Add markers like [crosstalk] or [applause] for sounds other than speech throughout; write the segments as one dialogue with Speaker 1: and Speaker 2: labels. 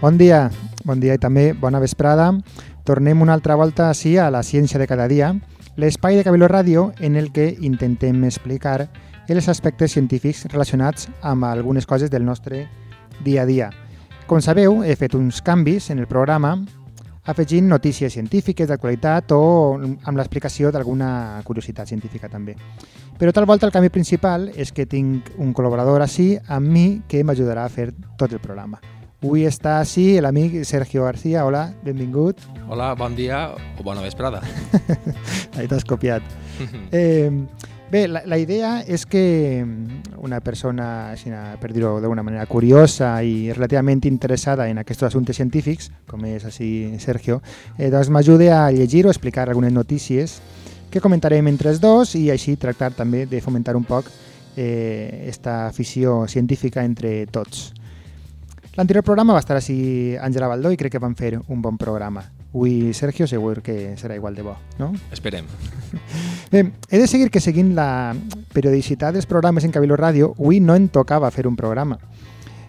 Speaker 1: Bon dia, bon dia i també bona vesprada. Tornem una altra volta així a la ciència de cada dia, l'espai de Cabiló Ràdio en el que intentem explicar els aspectes científics relacionats amb algunes coses del nostre dia a dia. Com sabeu, he fet uns canvis en el programa afegint notícies científiques d'actualitat o amb l'explicació d'alguna curiositat científica també. Però tal volta el canvi principal és que tinc un col·laborador així amb mi que m'ajudarà a fer tot el programa. Avui està així l'amic Sergio García. Hola, benvingut.
Speaker 2: Hola, bon dia o bona vesprada. [laughs]
Speaker 1: Ahí t'has copiat. eh, bé, la, la idea és que una persona, així, per dir-ho d'una manera curiosa i relativament interessada en aquests assumptes científics, com és així Sergio, eh, doncs m'ajude a llegir o explicar algunes notícies que comentarem entre els dos i així tractar també de fomentar un poc eh, esta afició científica entre tots. L'anterior programa va estar així Àngela Baldó i crec que van fer un bon programa. Avui Sergio segur que serà igual de bo, no?
Speaker 2: Esperem. [laughs]
Speaker 1: Bé, he de seguir que seguint la periodicitat dels programes en Cabiló Ràdio, avui no em tocava fer un programa.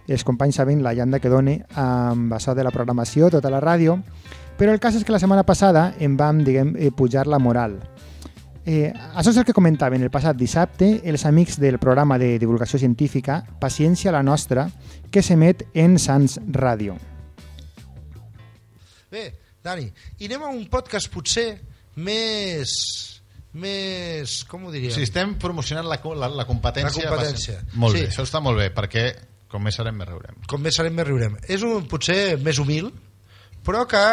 Speaker 1: Els companys saben la llanda que done amb això de la programació, tota la ràdio, però el cas és que la setmana passada em vam, diguem, eh, pujar la moral. Eh, això és el que comentaven el passat dissabte els amics del programa de divulgació científica Paciència la nostra, que s'emet en Sants Ràdio.
Speaker 3: Bé, Dani, i anem a un podcast potser més... més... com ho diríem?
Speaker 4: Si estem promocionant la, la, la competència...
Speaker 3: La competència.
Speaker 4: Molt
Speaker 3: Sí.
Speaker 4: bé, això està molt bé, perquè com més serem, més riurem.
Speaker 3: Com més serem, més riurem. És un potser més humil, però que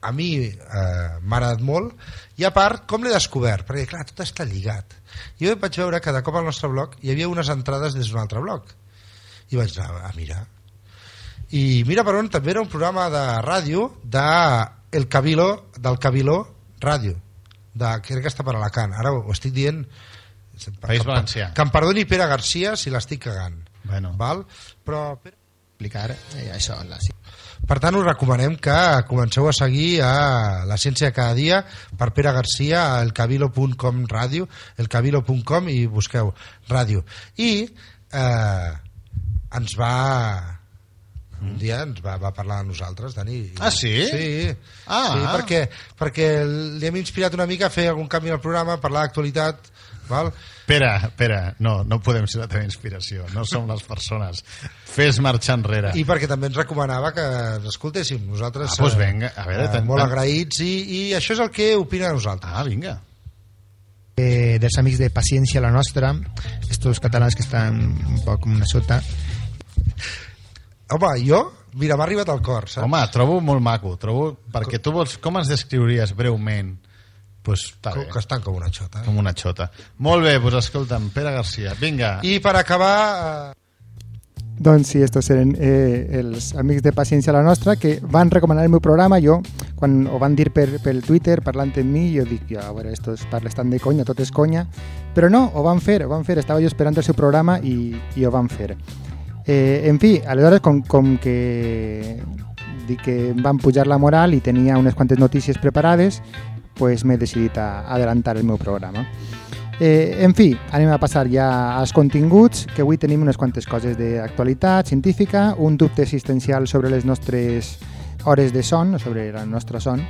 Speaker 3: a mi eh, m'ha agradat molt i a part com l'he descobert perquè clar, tot està lligat jo vaig veure que de cop al nostre blog hi havia unes entrades des d'un altre blog i vaig anar a mirar i mira per on també era un programa de ràdio de el Cabilo, del Cabiló Ràdio de, crec que està per Alacant ara ho, estic dient
Speaker 4: País
Speaker 3: que,
Speaker 4: Valencià.
Speaker 3: que em perdoni Pere Garcia si l'estic cagant
Speaker 4: Bueno.
Speaker 3: val? però Pere
Speaker 1: Explicar eh, això, la
Speaker 3: per tant, us recomanem que comenceu a seguir a la ciència cada dia per Pere Garcia a elcabilo.com ràdio, elcabilo.com i busqueu ràdio. I eh, ens va un dia ens va, va parlar a nosaltres, Dani. i-
Speaker 4: Ah, sí?
Speaker 3: Sí,
Speaker 4: Ah.
Speaker 3: sí perquè, perquè li hem inspirat una mica a fer algun canvi al programa, parlar d'actualitat, val?
Speaker 4: Espera, espera, no, no podem ser la teva inspiració, no som les persones. Fes marxar enrere.
Speaker 3: I perquè també ens recomanava que ens escoltéssim. Nosaltres,
Speaker 4: Ah, doncs
Speaker 3: eh,
Speaker 4: vinga, a veure,
Speaker 3: eh,
Speaker 4: tant-
Speaker 3: molt
Speaker 4: tant-
Speaker 3: agraïts i, i això és el que opina de nosaltres.
Speaker 4: Ah, vinga.
Speaker 1: eh, dels amics de Paciència la nostra, estos catalans que estan un poc com una sota.
Speaker 3: Home, jo, mira, m'ha arribat al cor, saps?
Speaker 4: Home, trobo molt maco, trobo... Perquè tu vols... Com ens descriuries breument? Pues,
Speaker 3: Com, que estan com una xota.
Speaker 4: com una xota. Molt bé, doncs escolta'm, Pere Garcia, vinga.
Speaker 3: I per acabar, eh,
Speaker 1: Doncs sí, estos eren eh, els amics de Paciència la nostra que van recomanar el meu programa. Jo, quan ho van dir per, pel Twitter, parlant amb mi, jo dic, ja, a veure, estos parles tan de conya, tot és conya. Però no, ho van fer, ho van fer. Estava jo esperant el seu programa i, i ho van fer. Eh, en fi, aleshores, com, com que dic que em van pujar la moral i tenia unes quantes notícies preparades, pues m'he decidit a adelantar el meu programa. Eh, en fi, anem a passar ja als continguts, que avui tenim unes quantes coses d'actualitat científica, un dubte existencial sobre les nostres hores de son, sobre el nostre son,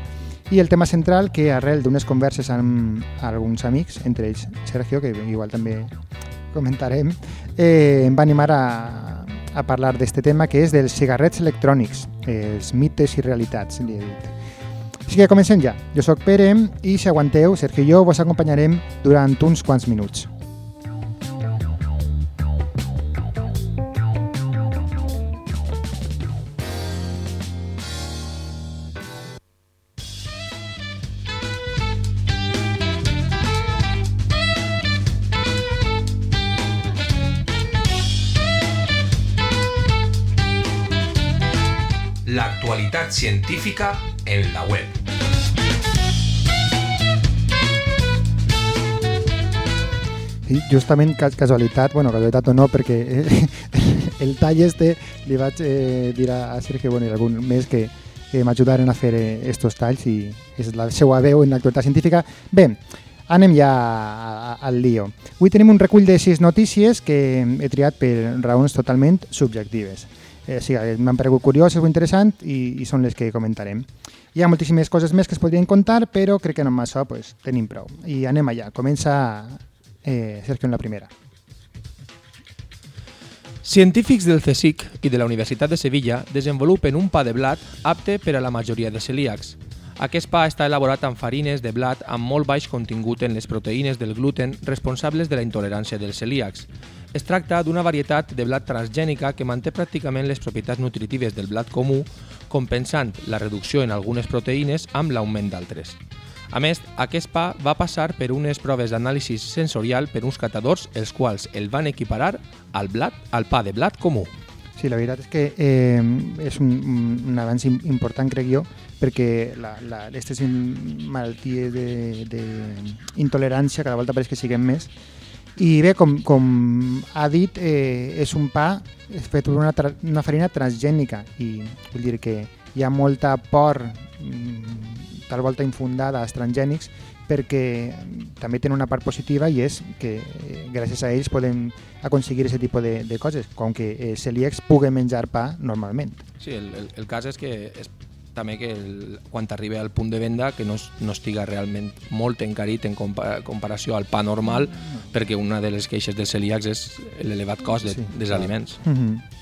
Speaker 1: i el tema central que arrel d'unes converses amb alguns amics, entre ells Sergio, que igual també comentarem, eh, em va animar a, a parlar d'este tema que és dels cigarrets electrònics, els mites i realitats, li he dit. Així que comencem ja. Jo sóc Pere i si aguanteu, Sergio i jo vos acompanyarem durant uns quants minuts.
Speaker 5: L'actualitat científica en la web.
Speaker 1: I justament ca casualitat, bueno, casualitat o no, perquè eh, [laughs] el tall este li vaig eh, dir a Sergio bueno, i algun més que, que m'ajudaren a fer eh, estos talls i és la seva veu en l'actualitat científica. Bé, anem ja al lío. Avui tenim un recull de sis notícies que he triat per raons totalment subjectives. Eh, sí, eh, m'han paregut curioses o interessant i, i són les que comentarem. Hi ha moltíssimes coses més que es podrien contar, però crec que no amb això pues, tenim prou. I anem allà. Comença eh, Sergio en la primera.
Speaker 2: Científics del CSIC i de la Universitat de Sevilla desenvolupen un pa de blat apte per a la majoria de celíacs. Aquest pa està elaborat amb farines de blat amb molt baix contingut en les proteïnes del gluten responsables de la intolerància dels celíacs. Es tracta d'una varietat de blat transgènica que manté pràcticament les propietats nutritives del blat comú, compensant la reducció en algunes proteïnes amb l'augment d'altres. A més, aquest pa va passar per unes proves d'anàlisi sensorial per uns catadors, els quals el van equiparar al, blat, al pa de blat comú.
Speaker 1: Sí, la veritat és que eh, és un, un avanç important, crec jo, perquè aquestes malalties d'intolerància cada volta pareix que siguem més. I bé, com, com ha dit, eh, és un pa fet per una, una farina transgènica i vull dir que hi ha molta por mm, tal volta infundada als transgènics perquè també tenen una part positiva i és que eh, gràcies a ells podem aconseguir aquest tipus de, de coses, com que eh, celíacs puguen menjar pa normalment.
Speaker 2: Sí, el, el, el cas és que és també que el, quan arribi al punt de venda que no, no estiga realment molt encarit en compa comparació al pa normal mm. perquè una de les queixes dels celíacs és l'elevat cost de, sí, dels aliments.
Speaker 1: Mm -hmm.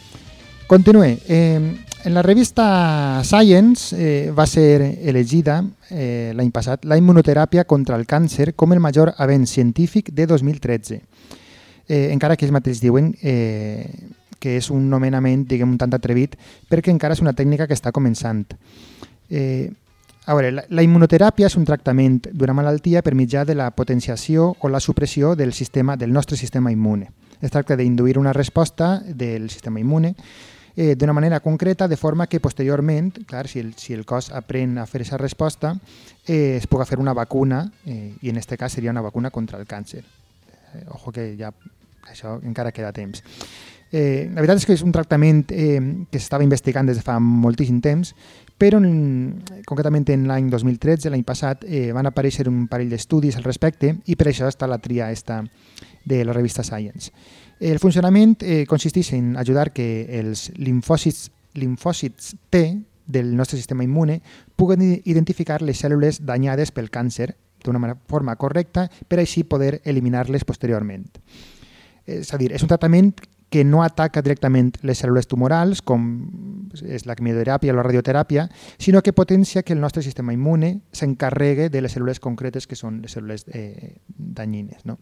Speaker 1: Continue. Eh, en la revista Science eh, va ser elegida eh, l'any passat la immunoteràpia contra el càncer com el major avenç científic de 2013. Eh, encara que ells mateixos diuen eh, que és un nomenament, diguem, un tant atrevit, perquè encara és una tècnica que està començant. Eh, a veure, la, la és un tractament d'una malaltia per mitjà de la potenciació o la supressió del sistema del nostre sistema immune. Es tracta d'induir una resposta del sistema immune eh, d'una manera concreta, de forma que posteriorment, clar, si el, si el cos aprèn a fer aquesta resposta, eh, es puga fer una vacuna, eh, i en aquest cas seria una vacuna contra el càncer. Eh, ojo que ja això encara queda temps. Eh, la veritat és que és un tractament eh, que s'estava investigant des de fa moltíssim temps, però en, concretament en l'any 2013, l'any passat, eh, van aparèixer un parell d'estudis al respecte i per això està la tria esta de la revista Science. El funcionament eh, consisteix en ajudar que els linfòcits, linfòcits T del nostre sistema immune puguen identificar les cèl·lules danyades pel càncer d'una forma correcta per així poder eliminar-les posteriorment. És a dir, és un tractament que no ataca directament les cèl·lules tumorals, com és la quimioteràpia o la radioteràpia, sinó que potencia que el nostre sistema immune s'encarregue de les cèl·lules concretes que són les cèl·lules eh, danyines. No?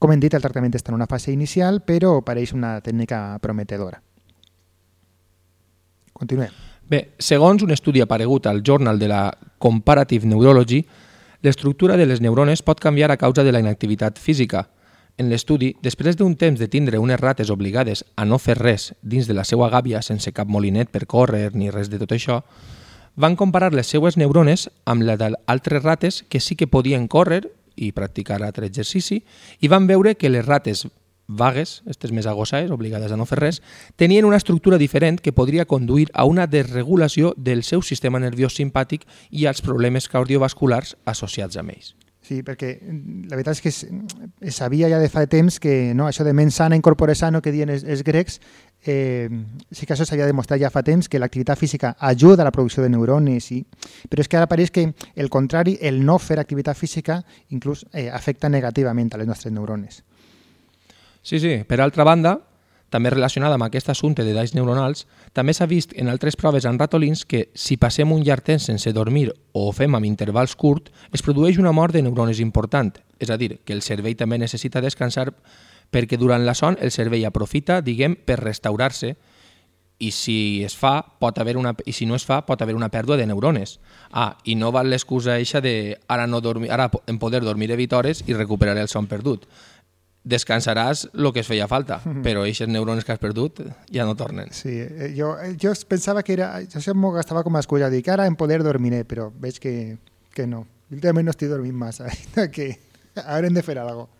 Speaker 1: Com hem dit, el tractament està en una fase inicial, però pareix una tècnica prometedora. Continuem.
Speaker 2: Bé, segons un estudi aparegut al Journal de la Comparative Neurology, l'estructura de les neurones pot canviar a causa de la inactivitat física. En l'estudi, després d'un temps de tindre unes rates obligades a no fer res dins de la seva gàbia sense cap molinet per córrer ni res de tot això, van comparar les seues neurones amb la d'altres rates que sí que podien córrer i practicar altre exercici i van veure que les rates vagues, aquestes més agosaes, obligades a no fer res, tenien una estructura diferent que podria conduir a una desregulació del seu sistema nerviós simpàtic i als problemes cardiovasculars associats amb ells.
Speaker 1: Sí, perquè la veritat és que es sabia ja de fa temps que no, això de mens sana, incorpore sano que diuen els, els grecs eh, sí que això s'havia demostrat ja fa temps que l'activitat física ajuda a la producció de neurones, sí, però és que ara pareix que el contrari, el no fer activitat física inclús eh, afecta negativament a les nostres neurones.
Speaker 2: Sí, sí. Per altra banda, també relacionada amb aquest assumpte de danys neuronals, també s'ha vist en altres proves en ratolins que si passem un llarg temps sense dormir o ho fem amb intervals curts, es produeix una mort de neurones important, és a dir, que el cervell també necessita descansar perquè durant la son el cervell aprofita, diguem, per restaurar-se i si es fa, pot haver una, i si no es fa, pot haver una pèrdua de neurones. Ah, i no val l'excusa eixa de ara, no dormir, ara em poder dormir 8 hores i recuperaré el son perdut. Descansaràs el que es feia falta, [laughs] però aquestes neurones que has perdut ja no tornen.
Speaker 1: Sí, eh, jo, eh, jo pensava que era... Això m'ho gastava com a excusa, dic, ara en poder dormiré, però veig que, que no. Últimament no estic dormint massa, [laughs] que haurem de fer alguna cosa.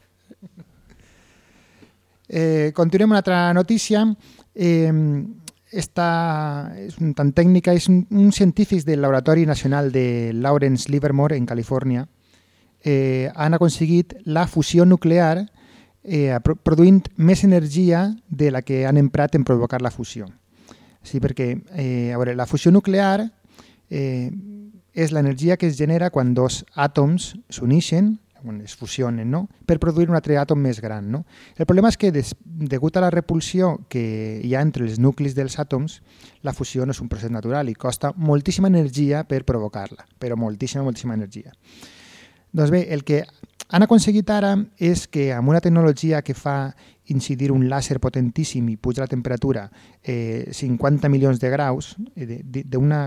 Speaker 1: Eh, continuem una altra notícia. Eh, esta és un tan tècnica, és un, un científic del Laboratori Nacional de Lawrence Livermore en Califòrnia eh, han aconseguit la fusió nuclear eh, produint més energia de la que han emprat en provocar la fusió. Sí, perquè eh, veure, la fusió nuclear eh, és l'energia que es genera quan dos àtoms s'uneixen quan es fusionen, no? per produir un altre àtom més gran. No? El problema és que, des, degut a la repulsió que hi ha entre els nuclis dels àtoms, la fusió no és un procés natural i costa moltíssima energia per provocar-la, però moltíssima, moltíssima energia. Doncs bé, el que han aconseguit ara és que amb una tecnologia que fa incidir un làser potentíssim i puja la temperatura eh, 50 milions de graus, eh, d'una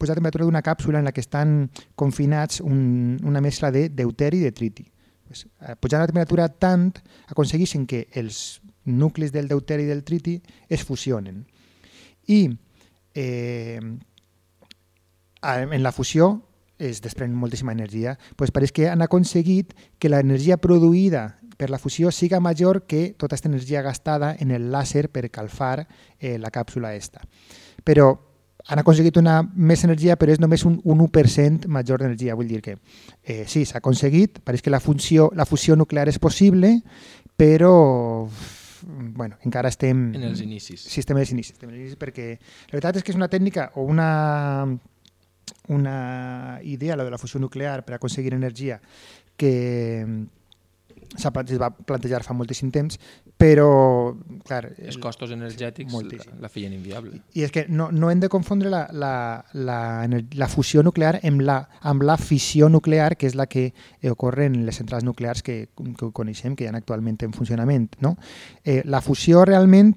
Speaker 1: pues, la temperatura d'una càpsula en la que estan confinats un, una mescla de deuteri i de triti. Pues, eh, pujant la temperatura tant, aconsegueixen que els nuclis del deuteri i del triti es fusionen. I eh, en la fusió es desprèn moltíssima energia, pues pareix que han aconseguit que l'energia produïda per la fusió siga major que tota aquesta energia gastada en el làser per calfar eh, la càpsula esta. Però han aconseguit una més energia, però és només un, un 1% major d'energia. Vull dir que eh, sí, s'ha aconseguit, pareix que la, funció, la fusió nuclear és possible, però bueno, encara estem...
Speaker 2: En els inicis.
Speaker 1: Sí, estem en els inicis, estem en els inicis perquè la veritat és que és una tècnica o una, una idea, la de la fusió nuclear, per aconseguir energia, que, es va plantejar fa moltíssim temps, però, clar...
Speaker 2: Els costos energètics la, la feien inviable.
Speaker 1: I és que no, no hem de confondre la, la, la, la fusió nuclear amb la, amb la fissió nuclear, que és la que ocorre en les centrals nuclears que, que coneixem, que hi ha actualment en funcionament. No? Eh, la fusió realment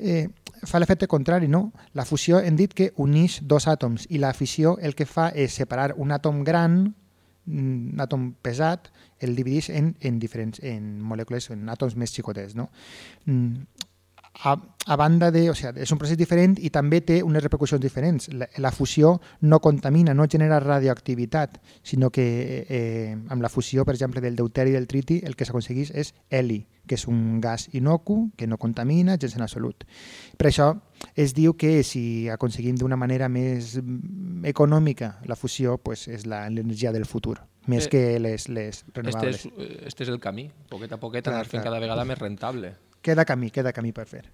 Speaker 1: eh, fa l'efecte contrari, no? La fusió hem dit que uneix dos àtoms i la fissió el que fa és separar un àtom gran, un àtom pesat, el divideix en, en diferents en molècules, en àtoms més xicotets. No? Mm, a, a banda de... O sigui, és un procés diferent i també té unes repercussions diferents. La, la fusió no contamina, no genera radioactivitat, sinó que eh, amb la fusió, per exemple, del deuteri i del triti, el que s'aconsegueix és heli, que és un gas inocu, que no contamina gens en absolut. Per això es diu que si aconseguim d'una manera més mm, econòmica la fusió, pues és l'energia del futur més eh, que les, les renovables.
Speaker 2: Este és, este és el camí, poquet a poquet anar fent cada vegada més rentable.
Speaker 1: Queda camí, queda camí per fer.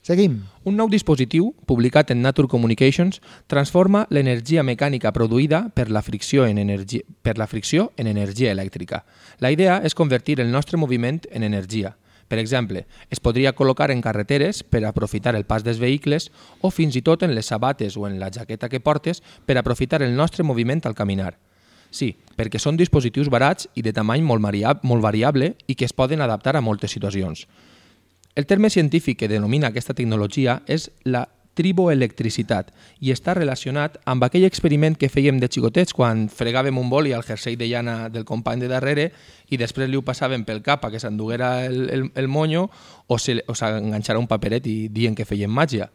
Speaker 1: Seguim.
Speaker 2: Un nou dispositiu, publicat en Nature Communications, transforma l'energia mecànica produïda per la, fricció en energia, per la fricció en energia elèctrica. La idea és convertir el nostre moviment en energia. Per exemple, es podria col·locar en carreteres per aprofitar el pas dels vehicles o fins i tot en les sabates o en la jaqueta que portes per aprofitar el nostre moviment al caminar. Sí, perquè són dispositius barats i de tamany molt, molt variable i que es poden adaptar a moltes situacions. El terme científic que denomina aquesta tecnologia és la triboelectricitat i està relacionat amb aquell experiment que fèiem de xicotets quan fregàvem un boli al jersei de llana del company de darrere i després li ho passàvem pel cap a que s'enduguera el, el, el monyo o s'enganxara un paperet i dient que feien màgia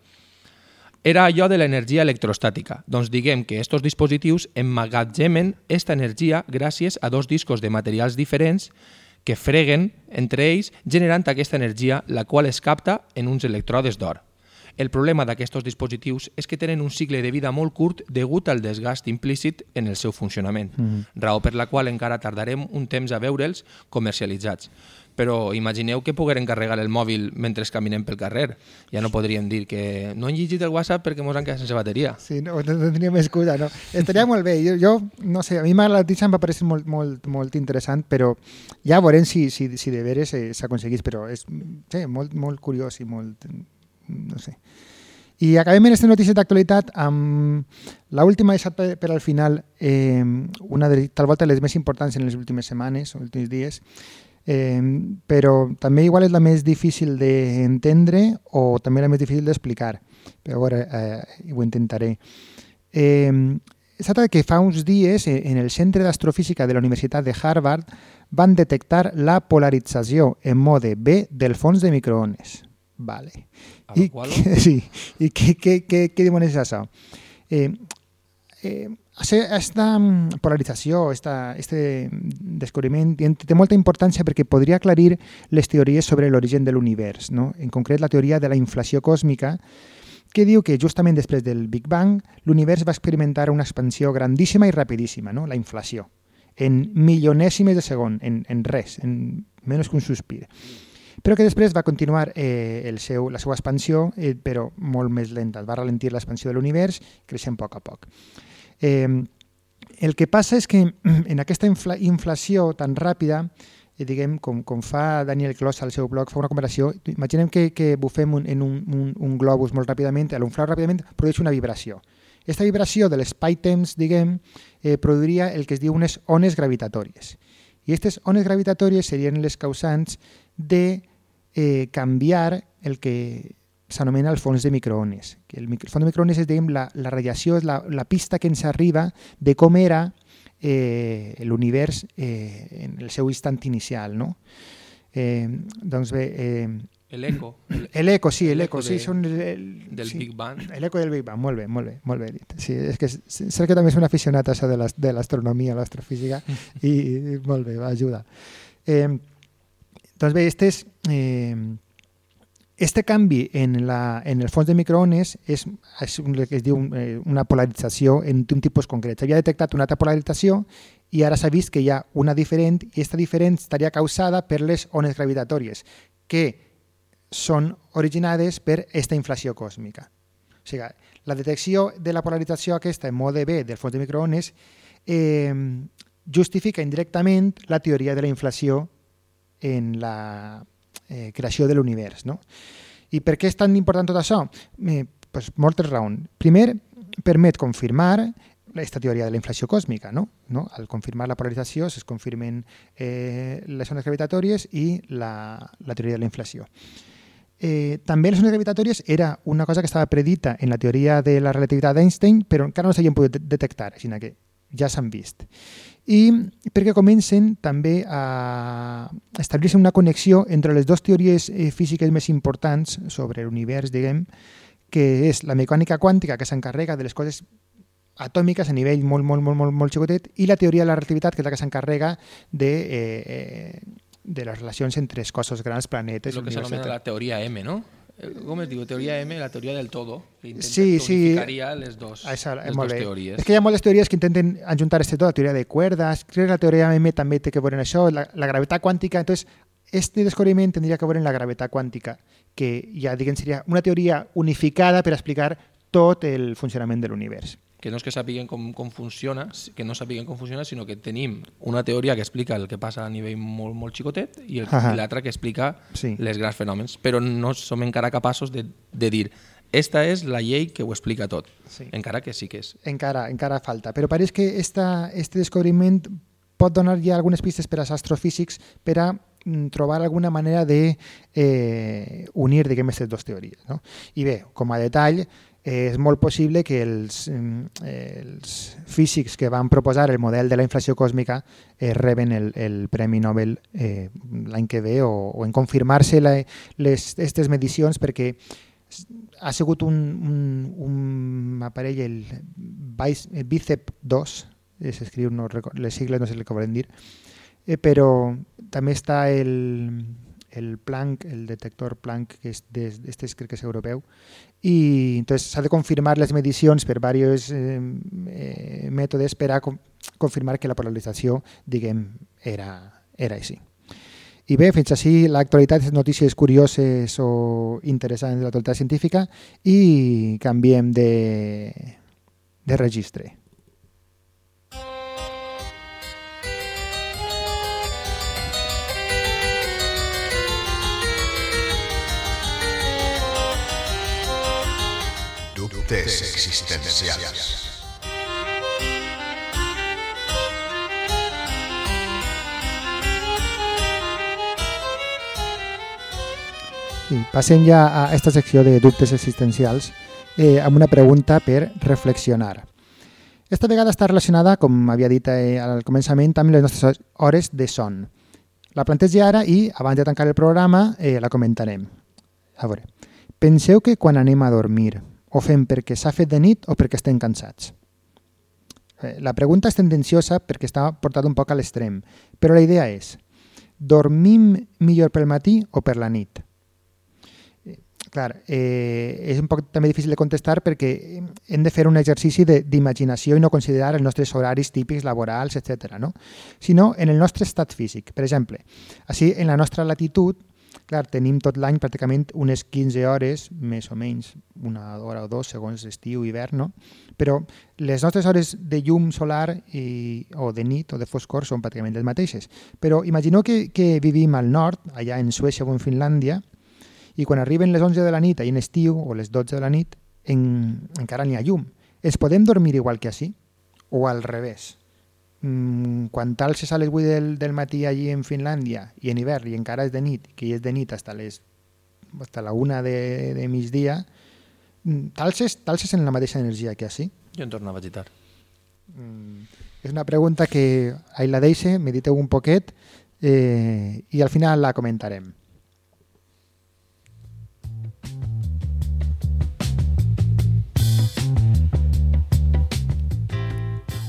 Speaker 2: era allò de l'energia electrostàtica. Doncs diguem que aquests dispositius emmagatzemen aquesta energia gràcies a dos discos de materials diferents que freguen entre ells generant aquesta energia, la qual es capta en uns electrodes d'or. El problema d'aquests dispositius és que tenen un cicle de vida molt curt degut al desgast implícit en el seu funcionament, mm -hmm. raó per la qual encara tardarem un temps a veure'ls comercialitzats però imagineu que pogueren carregar el mòbil mentre caminem pel carrer. Ja no podríem dir que no han llegit el WhatsApp perquè ens han quedat sense bateria.
Speaker 1: Sí, no, no tindríem excusa, no. Estaria molt bé. Jo, jo no sé, a mi la notícia em va parecer molt, molt, molt interessant, però ja veurem si, si, si de veres eh, s'aconseguís, però és sí, molt, molt curiós i molt... no sé. I acabem en aquesta notícia d'actualitat amb l'última deixat per, per al final, eh, una de tal volta les més importants en les últimes setmanes, o últims dies, eh, però també igual és la més difícil d'entendre o també la més difícil d'explicar. Però a veure, eh, ho intentaré. Eh, es tracta que fa uns dies eh, en el Centre d'Astrofísica de la Universitat de Harvard van detectar la polarització en mode B del fons de microones. Vale.
Speaker 2: I, qual? [laughs]
Speaker 1: sí. I què, què, què, què dimonis és això? Eh, eh, aquesta mm, polarització, esta, este descobriment té molta importància perquè podria aclarir les teories sobre l'origen de l'univers, no? en concret la teoria de la inflació còsmica, que diu que justament després del Big Bang l'univers va experimentar una expansió grandíssima i rapidíssima, no? la inflació, en milionèsimes de segon, en, en res, en menys que un sospir. Però que després va continuar eh, el seu, la seva expansió, eh, però molt més lenta. Va ralentir l'expansió de l'univers, creixent a poc a poc. Eh, el que passa és que [clears throat] en aquesta infla, inflació tan ràpida, eh, diguem, com, com fa Daniel Kloss al seu blog, fa una comparació, imaginem que, que bufem un, en un, un, un globus molt ràpidament, a l'unflar ràpidament produeix una vibració. Aquesta vibració de l'espai-temps, diguem, eh, produiria el que es diu unes ones gravitatòries. I aquestes ones gravitatòries serien les causants de eh, canviar el que s'anomena el fons de microones. Que el, el fons de microones és diguem, la, la radiació, és la, la pista que ens arriba de com era eh, l'univers eh, en el seu instant inicial. No? Eh, doncs bé, eh,
Speaker 2: L'eco.
Speaker 1: L'eco, [clears throat] sí,
Speaker 2: l'eco
Speaker 1: l'eco, sí,
Speaker 2: de-
Speaker 1: són el,
Speaker 2: del
Speaker 1: sí,
Speaker 2: Big Bang.
Speaker 1: L'eco del Big Bang, molt bé, molt bé, molt bé dit. Sí, és que sé que també és un aficionat a això de l'as- de l'astronomia, l'astrofísica, [laughs] i, i molt bé, va, ajuda. Eh, doncs bé, este, és, eh, este canvi en, la, en el fons de microones és, és un, el que es diu eh, una polarització en un tipus concret. S'havia detectat una altra polarització i ara s'ha vist que hi ha una diferent i aquesta diferent estaria causada per les ones gravitatòries, que són originades per aquesta inflació còsmica. O sigui, la detecció de la polarització aquesta en mode B del fons de microones eh, justifica indirectament la teoria de la inflació en la eh, creació de l'univers. No? I per què és tan important tot això? Eh, pues, moltes raons. Primer, permet confirmar aquesta teoria de la inflació còsmica. No? No? Al confirmar la polarització es confirmen eh, les ones gravitatòries i la, la teoria de la inflació. Eh, també les ones gravitatòries era una cosa que estava predita en la teoria de la relativitat d'Einstein, però encara no s'havien pogut de- detectar, sinó que ja s'han vist. I perquè comencen també a establir-se una connexió entre les dues teories eh, físiques més importants sobre l'univers, diguem, que és la mecànica quàntica, que s'encarrega de les coses atòmiques a nivell molt, molt, molt, molt, molt xicotet, i la teoria de la relativitat, que és la que s'encarrega de, eh, eh, de les relacions entre els cossos grans, planetes,
Speaker 2: Lo que s'anomena la teoria M, no? Com es diu? Teoria M, la teoria del todo. Que intenta
Speaker 1: Sí, sí.
Speaker 2: les dos,
Speaker 1: esa,
Speaker 2: les
Speaker 1: molt bé.
Speaker 2: teories.
Speaker 1: És que hi ha moltes teories que intenten ajuntar este tot, la teoria de cuerdas, crec que la teoria M també té que veure en això, la, la gravetat quàntica, entonces este descobriment tindria que veure en la gravetat quàntica, que ja diguem seria una teoria unificada per explicar tot el funcionament de l'univers.
Speaker 2: Que no és que sàpiguen com, com funciona, que no sàpiguen com funciona, sinó que tenim una teoria que explica el que passa a nivell molt, molt xicotet i, l'altra que explica
Speaker 1: Sí.
Speaker 2: les grans fenòmens, però no som encara capaços de, de dir esta és la llei que ho explica tot,
Speaker 1: Sí.
Speaker 2: encara que sí que és.
Speaker 1: Encara, encara falta, però pareix que esta, este descobriment pot donar ja algunes pistes per als astrofísics per a mm, trobar alguna manera de eh, unir, diguem, aquestes dues teories. No? I bé, com a detall, és molt possible que els, mm, eh, els físics que van proposar el model de la inflació còsmica eh, reben el, el Premi Nobel eh, l'any que ve o, o en confirmar-se aquestes medicions perquè ha sigut un, un, un aparell, el, Bice- el Bicep 2, eh, s'escriu, no, les sigles no sé que volen dir, eh, però també està el, el Planck, el detector Planck, que és de, este és, crec que és europeu, i entonces s'ha de confirmar les medicions per diversos eh, eh, mètodes per a confirmar que la polarització, diguem, era, era així. I bé, fins així l'actualitat, notícies curioses o interessants de l'actualitat científica i canviem de, de registre.
Speaker 6: Dubtes existencials.
Speaker 1: I passem ja a aquesta secció de dubtes existencials eh, amb una pregunta per reflexionar. Esta vegada està relacionada, com havia dit eh, al començament, amb les nostres hores de son. La plantegi ara i, abans de tancar el programa, eh, la comentarem. A veure, penseu que quan anem a dormir ho fem perquè s'ha fet de nit o perquè estem cansats? Eh, La pregunta és tendenciosa perquè està portada un poc a l'extrem, però la idea és, dormim millor pel matí o per la nit? Eh, Clar, eh, és un poc també difícil de contestar perquè hem de fer un exercici d'imaginació i no considerar els nostres horaris típics laborals, etc. No? sinó en el nostre estat físic. Per exemple, així en la nostra latitud clar, tenim tot l'any pràcticament unes 15 hores, més o menys, una hora o dos, segons estiu i hivern, no? Però les nostres hores de llum solar i, o de nit o de foscor són pràcticament les mateixes. Però imagineu que, que vivim al nord, allà en Suècia o en Finlàndia, i quan arriben les 11 de la nit, ahir en estiu, o les 12 de la nit, en, encara n'hi ha llum. Es podem dormir igual que així? O al revés? Mm, quan t'alces a les 8 del, del matí allí en Finlàndia i en hivern i encara és de nit, que és de nit hasta, les, hasta la una de, de migdia, mm, t'alces, t'alces en la mateixa energia que així?
Speaker 2: Jo em torno a vegetar.
Speaker 1: Mm, és una pregunta que ahí la deixe, mediteu un poquet eh, i al final la comentarem.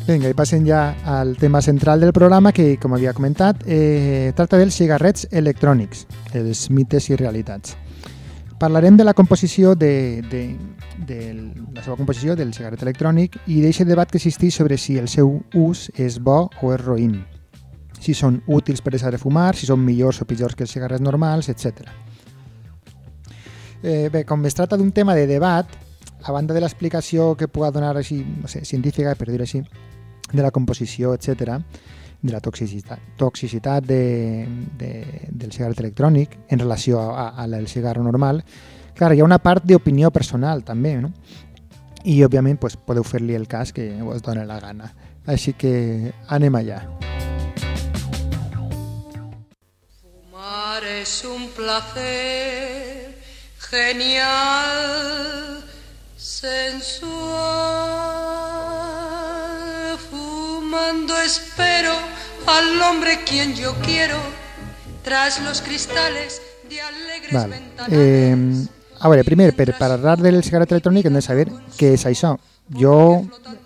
Speaker 1: Vinga, i passem ja al tema central del programa que, com havia comentat, eh, tracta dels cigarrets electrònics, els mites i realitats. Parlarem de la composició de, de, de la seva composició del cigarret electrònic i d'aquest debat que existeix sobre si el seu ús és bo o és roïn, si són útils per deixar de fumar, si són millors o pitjors que els cigarrets normals, etc. Eh, bé, com es tracta d'un tema de debat, a banda de l'explicació que pugui donar així, no sé, científica, per dir així, de la composició, etc, de la toxicitat, toxicitat de, de, del cigarret electrònic en relació a, a, al cigarro normal, clar, hi ha una part d'opinió personal també, no? I, òbviament, pues, podeu fer-li el cas que us dona la gana. Així que anem allà.
Speaker 7: Fumar es un placer genial, sensual. Fumando espero al hombre quien yo quiero, tras los cristales de alegres
Speaker 1: Vale. Eh, a veure, primer, per parlar del cigarret electrònic hem de saber què és això. Jo,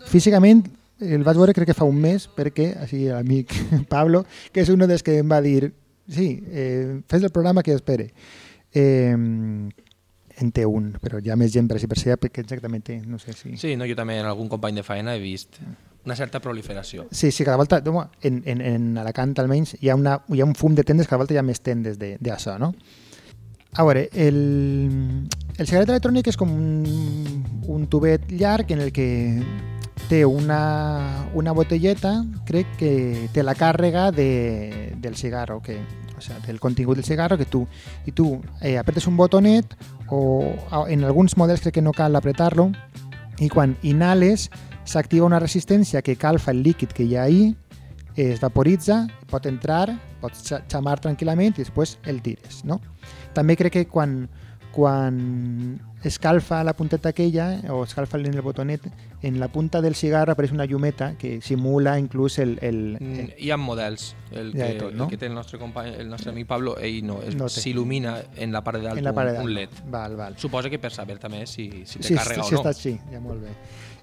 Speaker 1: físicament, el vaig veure crec que fa un mes, perquè així l'amic [laughs] Pablo, que és un dels que em va dir sí, eh, fes el programa que espere. Eh, en té un, però hi ha més gent per així per ser, perquè exactament té, no sé si...
Speaker 2: Sí, no, jo també en algun company de feina he vist una certa proliferació.
Speaker 1: Sí, sí, cada volta, home, en, en, en Alacant almenys, hi ha, una, hi ha un fum de tendes, cada volta hi ha més tendes d'això, no? A veure, el, el cigarret electrònic és com un, un tubet llarg en el que té una, una botelleta, crec que té la càrrega de, del cigarro, que, o sea, del contingut del cigarro, que tu, i tu eh, apretes un botonet o en alguns models crec que no cal apretar-lo i quan inhales s'activa una resistència que calfa el líquid que hi ha ahí, es vaporitza, pot entrar, pots xa- xamar tranquil·lament i després el tires, no? També crec que quan, quan escalfa la punteta aquella o escalfa en el botonet, en la punta del cigarro apareix una llumeta que simula inclús el, el,
Speaker 2: Mm,
Speaker 1: el
Speaker 2: Hi ha models. El que,
Speaker 1: tot, no?
Speaker 2: el que té el nostre, company, el nostre amic Pablo, ell no,
Speaker 1: No
Speaker 2: s'il·lumina en la part de dalt un, un. LED.
Speaker 1: Val, val.
Speaker 2: Suposa que per saber també si, si té
Speaker 1: sí,
Speaker 2: càrrega
Speaker 1: sí,
Speaker 2: o no.
Speaker 1: està així, ja molt bé.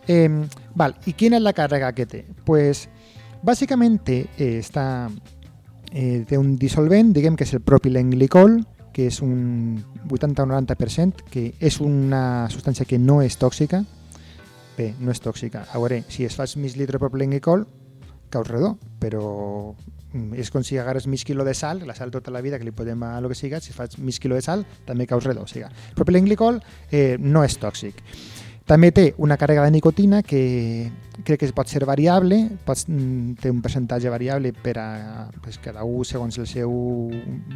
Speaker 1: Eh, val, I quina és la càrrega que té? Pues, bàsicament té, eh, està, eh, té un dissolvent, diguem que és el propilenglicol, que és un 80 o 90%, que és una substància que no és tòxica. Bé, no és tòxica. A veure, si es fas mig litre de propilenglicol, caus redó, però mm, és com si agarres mig quilo de sal, la sal tota la vida que li podem a lo que siga, si fas mig quilo de sal, també caus redó. O propilenglicol eh, no és tòxic. També té una càrrega de nicotina que crec que pot ser variable, pot, mm, té un percentatge variable per a pues, cada un segons el seu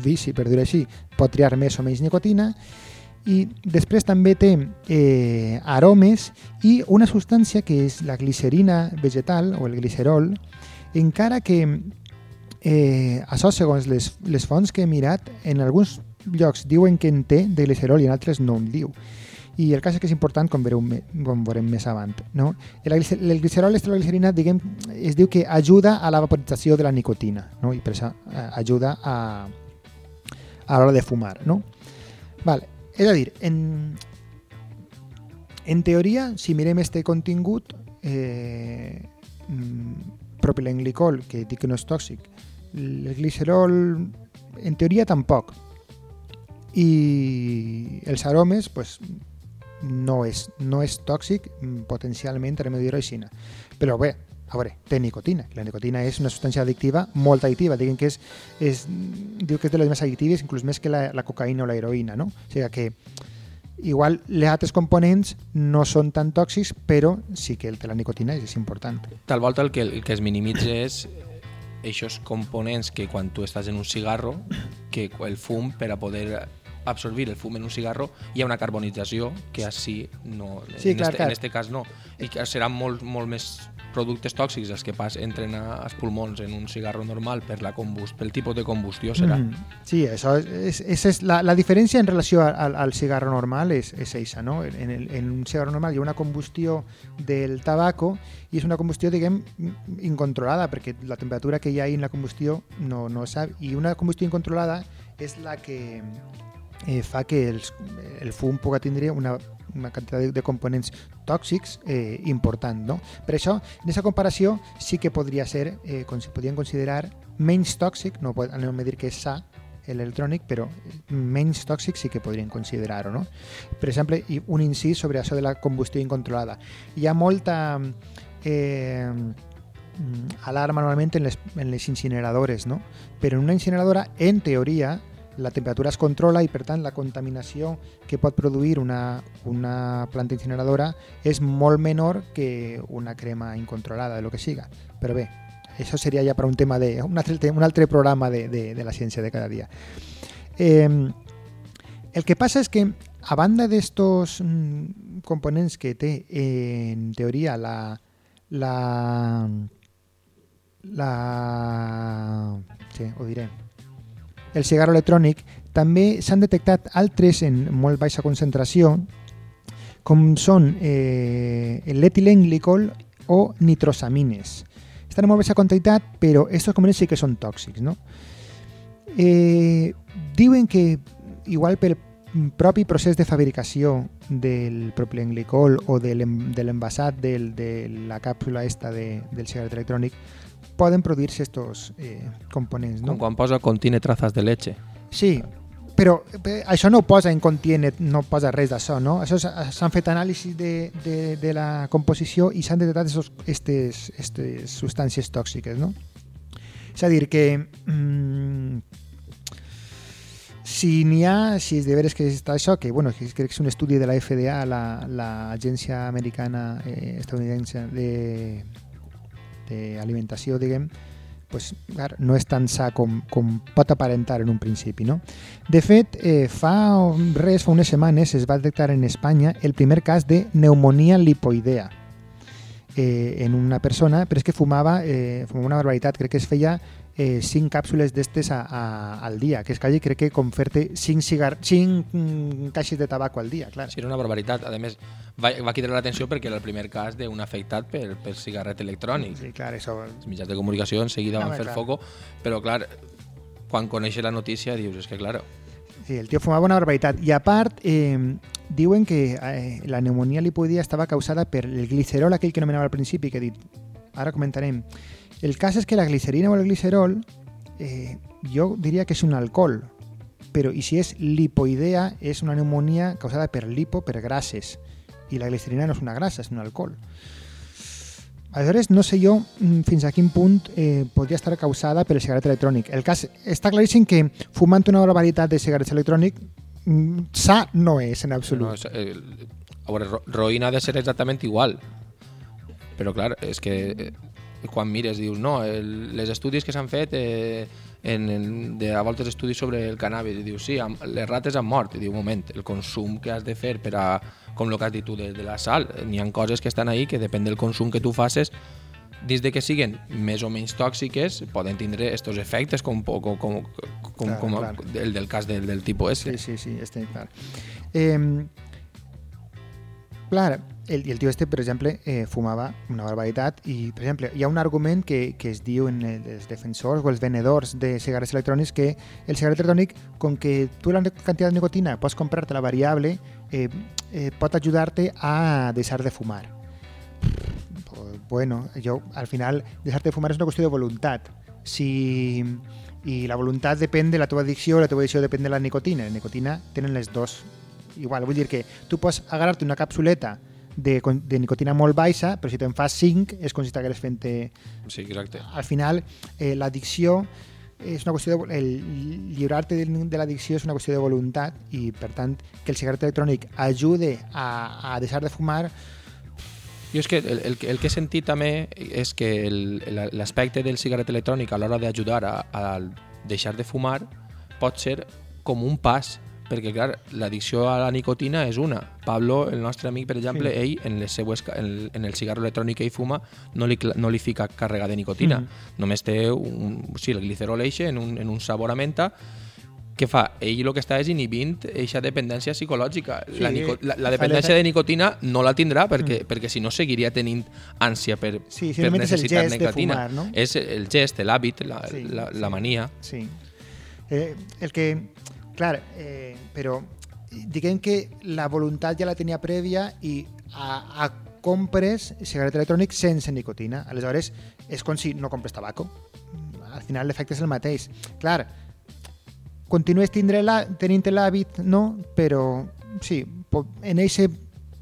Speaker 1: vici, per dir-ho així, pot triar més o menys nicotina i després també té eh, aromes i una substància que és la glicerina vegetal o el glicerol, encara que eh, això segons les, les fonts que he mirat, en alguns llocs diuen que en té de glicerol i en altres no en diu. I el cas és que és important com veurem, me- com veurem més avant. No? El, el glicerol i la glicerina diguem, es diu que ajuda a la vaporització de la nicotina no? i per això eh, ajuda a, a l'hora de fumar. No? Vale. És a dir, en, en teoria, si mirem este contingut, eh, mm, propilenglicol, que dic que no és tòxic, el glicerol, en teoria tampoc. I els aromes, pues, no és, no és tòxic, mm, potencialment, hem de dir-ho així. Però bé, a veure, té nicotina. La nicotina és una substància addictiva, molt addictiva. Diguem que és, és, diu que és de les més addictives, inclús més que la, la cocaïna o la heroïna, no? O sigui que igual els altres components no són tan tòxics, però sí que el de la nicotina és important.
Speaker 2: Tal volta el que, el que es minimitza és aquests components que quan tu estàs en un cigarro, que el fum, per a poder absorbir el fum en un cigarro, hi ha una carbonització que així no,
Speaker 1: Sí,
Speaker 2: en,
Speaker 1: clar,
Speaker 2: este,
Speaker 1: clar.
Speaker 2: en este cas no, i que seran molt, molt més productes tòxics els que pas entren als pulmons en un cigarro normal per la combust, pel tipus de combustió serà.
Speaker 1: Mm, sí, això és, és, és, és la, la diferència en relació al, al cigarro normal és, és eixa, no? En, el, en un cigarro normal hi ha una combustió del tabaco i és una combustió, diguem, incontrolada, perquè la temperatura que hi ha en la combustió no, no sap. I una combustió incontrolada és la que eh, fa que els, el fum pugui tindre una, una quantitat de, de components tòxics eh, important. No? Per això, en aquesta comparació, sí que podria ser, eh, com si podien considerar menys tòxic, no a dir que és sa, l'electrònic, però menys tòxic sí que podrien considerar-ho. No? Per exemple, un incís sobre això de la combustió incontrolada. Hi ha molta eh, mm, alarma normalment en les, en les incineradores, no? però en una incineradora, en teoria, la temperatura es controla i per tant la contaminació que pot produir una, una planta incineradora és molt menor que una crema incontrolada, de lo que siga. Però bé, això seria ja per un tema de un altre, un altre programa de, de, la ciència de cada dia. Eh, el que passa és que a banda d'estos mm, components que té eh, en teoria la la la sí, ho diré el cigarro electrònic també s'han detectat altres en molt baixa concentració com són eh, o nitrosamines. Estan en molt baixa quantitat, però aquests components sí que són tòxics. No? Eh, que igual pel propi procés de fabricació del propilenglicol o de de l'envasat de la càpsula esta de, del cigarret electrònic poden produir-se estos eh, components. No?
Speaker 2: Com quan posa contiene trazas de leche.
Speaker 1: Sí, però eh, això no ho posa en contiene, no posa res d'això, no? Això s'ha- s'han fet anàlisis de, de, de la composició i s'han detectat aquestes estes substàncies tòxiques, no? És a dir, que mm, si n'hi ha, si és de veres que està això, que bueno, que crec que és un estudi de la FDA, la- l'agència americana eh, estadounidense de, de alimentació, diguem, pues, clar, no és tan sa com, com pot aparentar en un principi. No? De fet, eh, fa res, fa unes setmanes, es va detectar en Espanya el primer cas de pneumonia lipoidea eh, en una persona, però és que fumava, eh, fumava una barbaritat, crec que es feia eh, 5 càpsules d'estes al dia, que és quasi crec que com fer-te 5, cigar 5 mm, caixes de tabaco al dia, clar.
Speaker 2: Sí, era una barbaritat. A més, va, va cridar l'atenció perquè era el primer cas d'un afectat per, per cigarret electrònic.
Speaker 1: Sí, clar, això...
Speaker 2: Els mitjans de comunicació en seguida van
Speaker 1: Home,
Speaker 2: fer
Speaker 1: clar.
Speaker 2: foco, però clar, quan coneixes la notícia dius, és que claro,
Speaker 1: Sí, el tio fumava una barbaritat. I a part, eh, diuen que eh, la pneumonia lipoidea estava causada per el glicerol aquell que anomenava al principi, que he dit, ara comentarem. El cas és que la glicerina o el glicerol, eh, jo diria que és un alcohol, però i si és lipoidea, és una pneumonia causada per lipo, per grasses. I la glicerina no és una grassa, és un alcohol. Aleshores, no sé jo mm, fins a quin punt eh, estar causada per el cigarret electrònic. El cas està claríssim que fumant una barbaritat de cigarrets electrònic mm, sa no és en
Speaker 2: no,
Speaker 1: absolut.
Speaker 2: és, ro- roïna ha de ser exactament igual. Però clar, és que eh, quan mires dius, no, el, les estudis que s'han fet eh, en, en, de, a voltes estudis sobre el cannabis, i dius, sí, han, les rates han mort. I diu, un moment, el consum que has de fer per a, com el que has dit tu, de, de la sal, n'hi ha coses que estan ahí que depèn del consum que tu faces, dins de que siguen més o menys tòxiques, poden tindre estos efectes com, com, com, com,
Speaker 1: Clar,
Speaker 2: com
Speaker 1: clar.
Speaker 2: el del cas del, del tipus S.
Speaker 1: Sí, sí, sí, està clar. Eh, clar, el, el tio este, per exemple, eh, fumava una barbaritat i, per exemple, hi ha un argument que, que es diu en el- els defensors o els venedors de cigarrets electrònics que el cigarret electrònic, com que tu la quantitat de nicotina pots comprar-te la variable, eh, eh, pot ajudar-te a deixar de fumar. Pues, bueno, jo, al final, deixar de fumar és una qüestió de voluntat. Si, I la voluntat depèn de la teva addicció, la teva addicció depèn de la nicotina. La nicotina tenen les dos igual. Vull dir que tu pots agarrar-te una capsuleta de, de nicotina molt baixa, però si te'n fas 5 és com si t'hagués fent... eh,
Speaker 2: Sí, exacte.
Speaker 1: Al final, eh, l'addicció és una qüestió de, el lliurar-te de, l'addicció és una qüestió de voluntat i per tant que el cigarret electrònic ajude a, a deixar de fumar
Speaker 2: Jo és que el, el, que- el que he sentit també és que l'aspecte del cigarret electrònic a l'hora d'ajudar a, a deixar de fumar pot ser com un pas perquè clar, l'addicció a la nicotina és una. Pablo, el nostre amic, per exemple,
Speaker 1: Sí.
Speaker 2: ell en, les seues, en, en el cigarro electrònic que ell fuma no li, no li fica càrrega de nicotina.
Speaker 1: Mhm.
Speaker 2: Només té un, sí, el glicerol eixe en un, en un sabor a menta què fa? Ell el que està és inhibint aquesta dependència psicològica.
Speaker 1: Sí,
Speaker 2: la, nico la, la dependència de nicotina no la tindrà perquè, perquè si no seguiria tenint ànsia per,
Speaker 1: Sí,
Speaker 2: per
Speaker 1: simplement és el
Speaker 2: necessitar
Speaker 1: gest de
Speaker 2: nicotina.
Speaker 1: fumar, no?
Speaker 2: És el gest, l'hàbit, la,
Speaker 1: Sí,
Speaker 2: la,
Speaker 1: sí.
Speaker 2: la mania.
Speaker 1: Sí. Eh, el que, clar, eh, però diguem que la voluntat ja la tenia prèvia i a, a compres cigarret electrònic sense nicotina. Aleshores, és com si no compres tabaco. Al final l'efecte és el mateix. Clar, continues tenint l'hàbit, no? Però sí, en aquest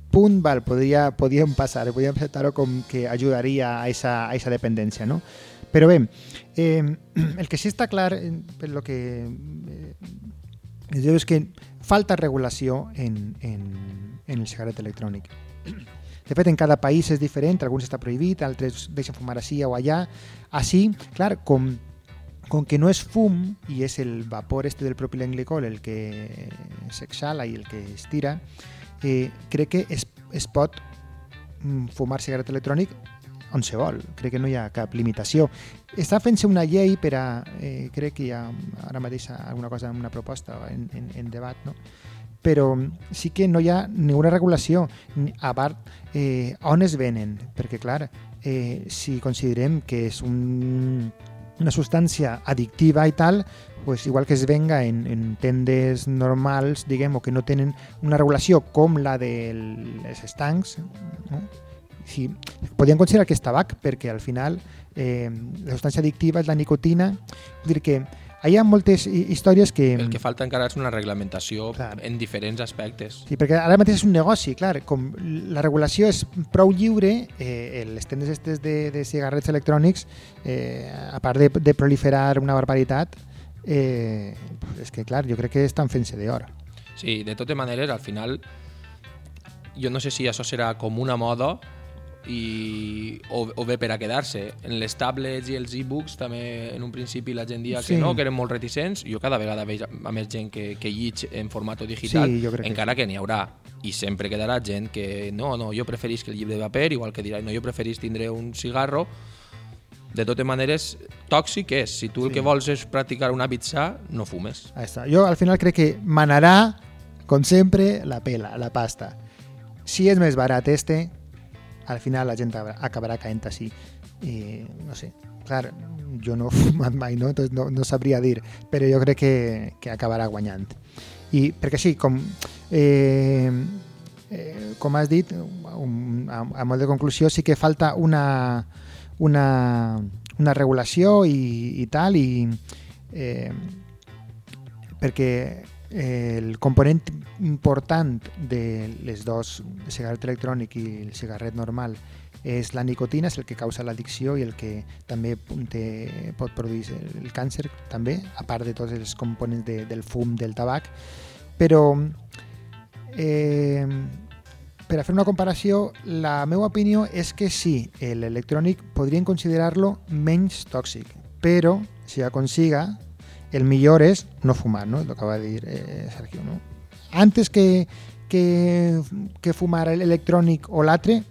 Speaker 1: punt val, podria, podíem passar, podíem acceptar-ho que ajudaria a esa, a esa dependència, no? Però bé, eh, [clears throat] el que sí està clar, eh, per lo que eh, diu és que falta regulació en, en, en el cigarret electrònic. De fet, en cada país és diferent, alguns està prohibit, altres deixen fumar així o allà. Així, clar, com, com que no és fum i és el vapor este del propilenglicol el que s'exhala i el que es tira, eh, crec que es, es pot mm, fumar cigarret electrònic on se vol. Crec que no hi ha cap limitació. Està fent-se una llei per a... Eh, crec que hi ha ara mateix alguna cosa, una proposta en, en, en debat, no? però sí que no hi ha ninguna regulació ni- a part eh, on es venen perquè clar, eh, si considerem que és un, una substància addictiva i tal pues igual que es venga en, en tendes normals diguem, o que no tenen una regulació com la dels estancs no? Si, podríem considerar que és tabac perquè al final eh, la substància addictiva és la nicotina vull dir que hi ha moltes hi- històries que...
Speaker 2: El que falta encara és una reglamentació
Speaker 1: Clar.
Speaker 2: en diferents aspectes.
Speaker 1: Sí, perquè ara mateix és un negoci, clar, com la regulació és prou lliure, eh, les tendes estes de, de cigarrets electrònics, eh, a part de, de proliferar una barbaritat, eh, és que, clar, jo crec que estan fent-se d'or.
Speaker 2: Sí, de totes maneres, al final, jo no sé si això serà com una moda i, o, o bé per a quedar-se. En les tablets i els e-books també en un principi la gent dia
Speaker 1: Sí.
Speaker 2: que no, que eren molt reticents. Jo cada vegada veig a més gent que, que llig en format digital,
Speaker 1: Sí, crec que
Speaker 2: encara que, n'hi haurà. I sempre quedarà gent que no, no, jo preferís que el llibre de paper, igual que dirà, no, jo preferís tindre un cigarro. De totes maneres, tòxic és. Si tu el
Speaker 1: Sí.
Speaker 2: que vols és practicar un hàbit sa, no fumes.
Speaker 1: Està. Jo al final crec que manarà, com sempre, la pela, la pasta. Si és més barat este, al final la gent acabarà- caent així. I, no sé, clar, jo no he [laughs] fumat mai, no? Entonces no, no sabria dir, però jo crec que, que acabarà guanyant. I perquè sí, com, eh, eh, com has dit, un, a, a mode de conclusió, sí que falta una, una, una regulació i, i tal, i eh, perquè el component important de les dos, el cigarret electrònic i el cigarret normal, és la nicotina, és el que causa l'addicció i el que també té, pot produir el càncer, també, a part de tots els components de, del fum del tabac. Però, eh, per a fer una comparació, la meva opinió és que sí, l'electrònic podríem considerar-lo menys tòxic, però si aconsiga, el millor és no fumar, no? Lo que va dir eh, Sergio, no? Antes que, que, que fumar electrònic o l'altre,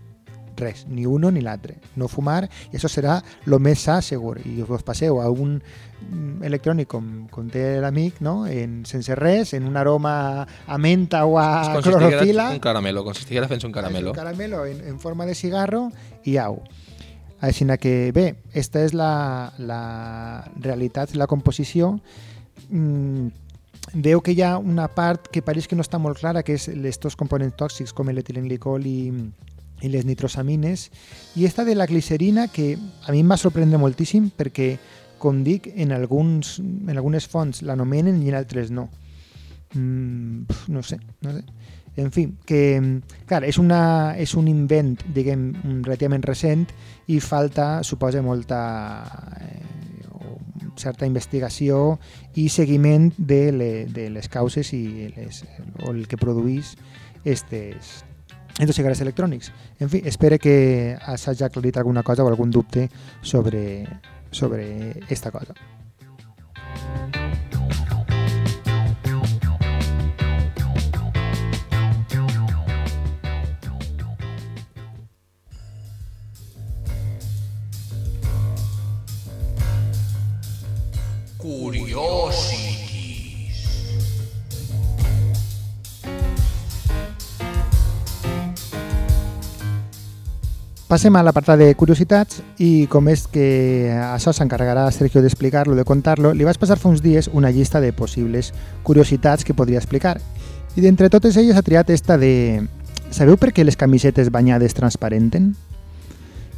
Speaker 1: res, ni uno ni l'altre. No fumar, i això serà el més sa segur. I us passeu a un mm, electrònic com, com té l'amic, no? en, sense res, en un aroma a menta o a clorofila.
Speaker 2: un caramelo, com si estiguera fent un caramelo.
Speaker 1: Un caramelo en, en forma de cigarro i au. Així que, bé, esta és la, la realitat, la composició. Mm, veu que hi ha una part que pareix que no està molt clara, que és estos components tòxics com l'etilenglicol i, i les nitrosamines, i esta de la glicerina que a mi em va sorprendre moltíssim perquè, com dic, en, alguns, en algunes fonts l'anomenen i en altres no. Mm, no sé, no sé. En fi, que, clar, és, una, és un invent, diguem, relativament recent i falta, suposa, molta eh, certa investigació i seguiment de, le, de les causes i les, o el que produís estes, estos cigarres electrònics. En fi, espero que s'hagi aclarit alguna cosa o algun dubte sobre, sobre esta cosa.
Speaker 5: Curiosities.
Speaker 1: Passem a l'apartat de curiositats i com és que això s'encarregarà Sergio d'explicar-lo, de contar-lo, li vaig passar fa uns dies una llista de possibles curiositats que podria explicar. I d'entre totes elles ha triat esta de... Sabeu per què les camisetes banyades transparenten?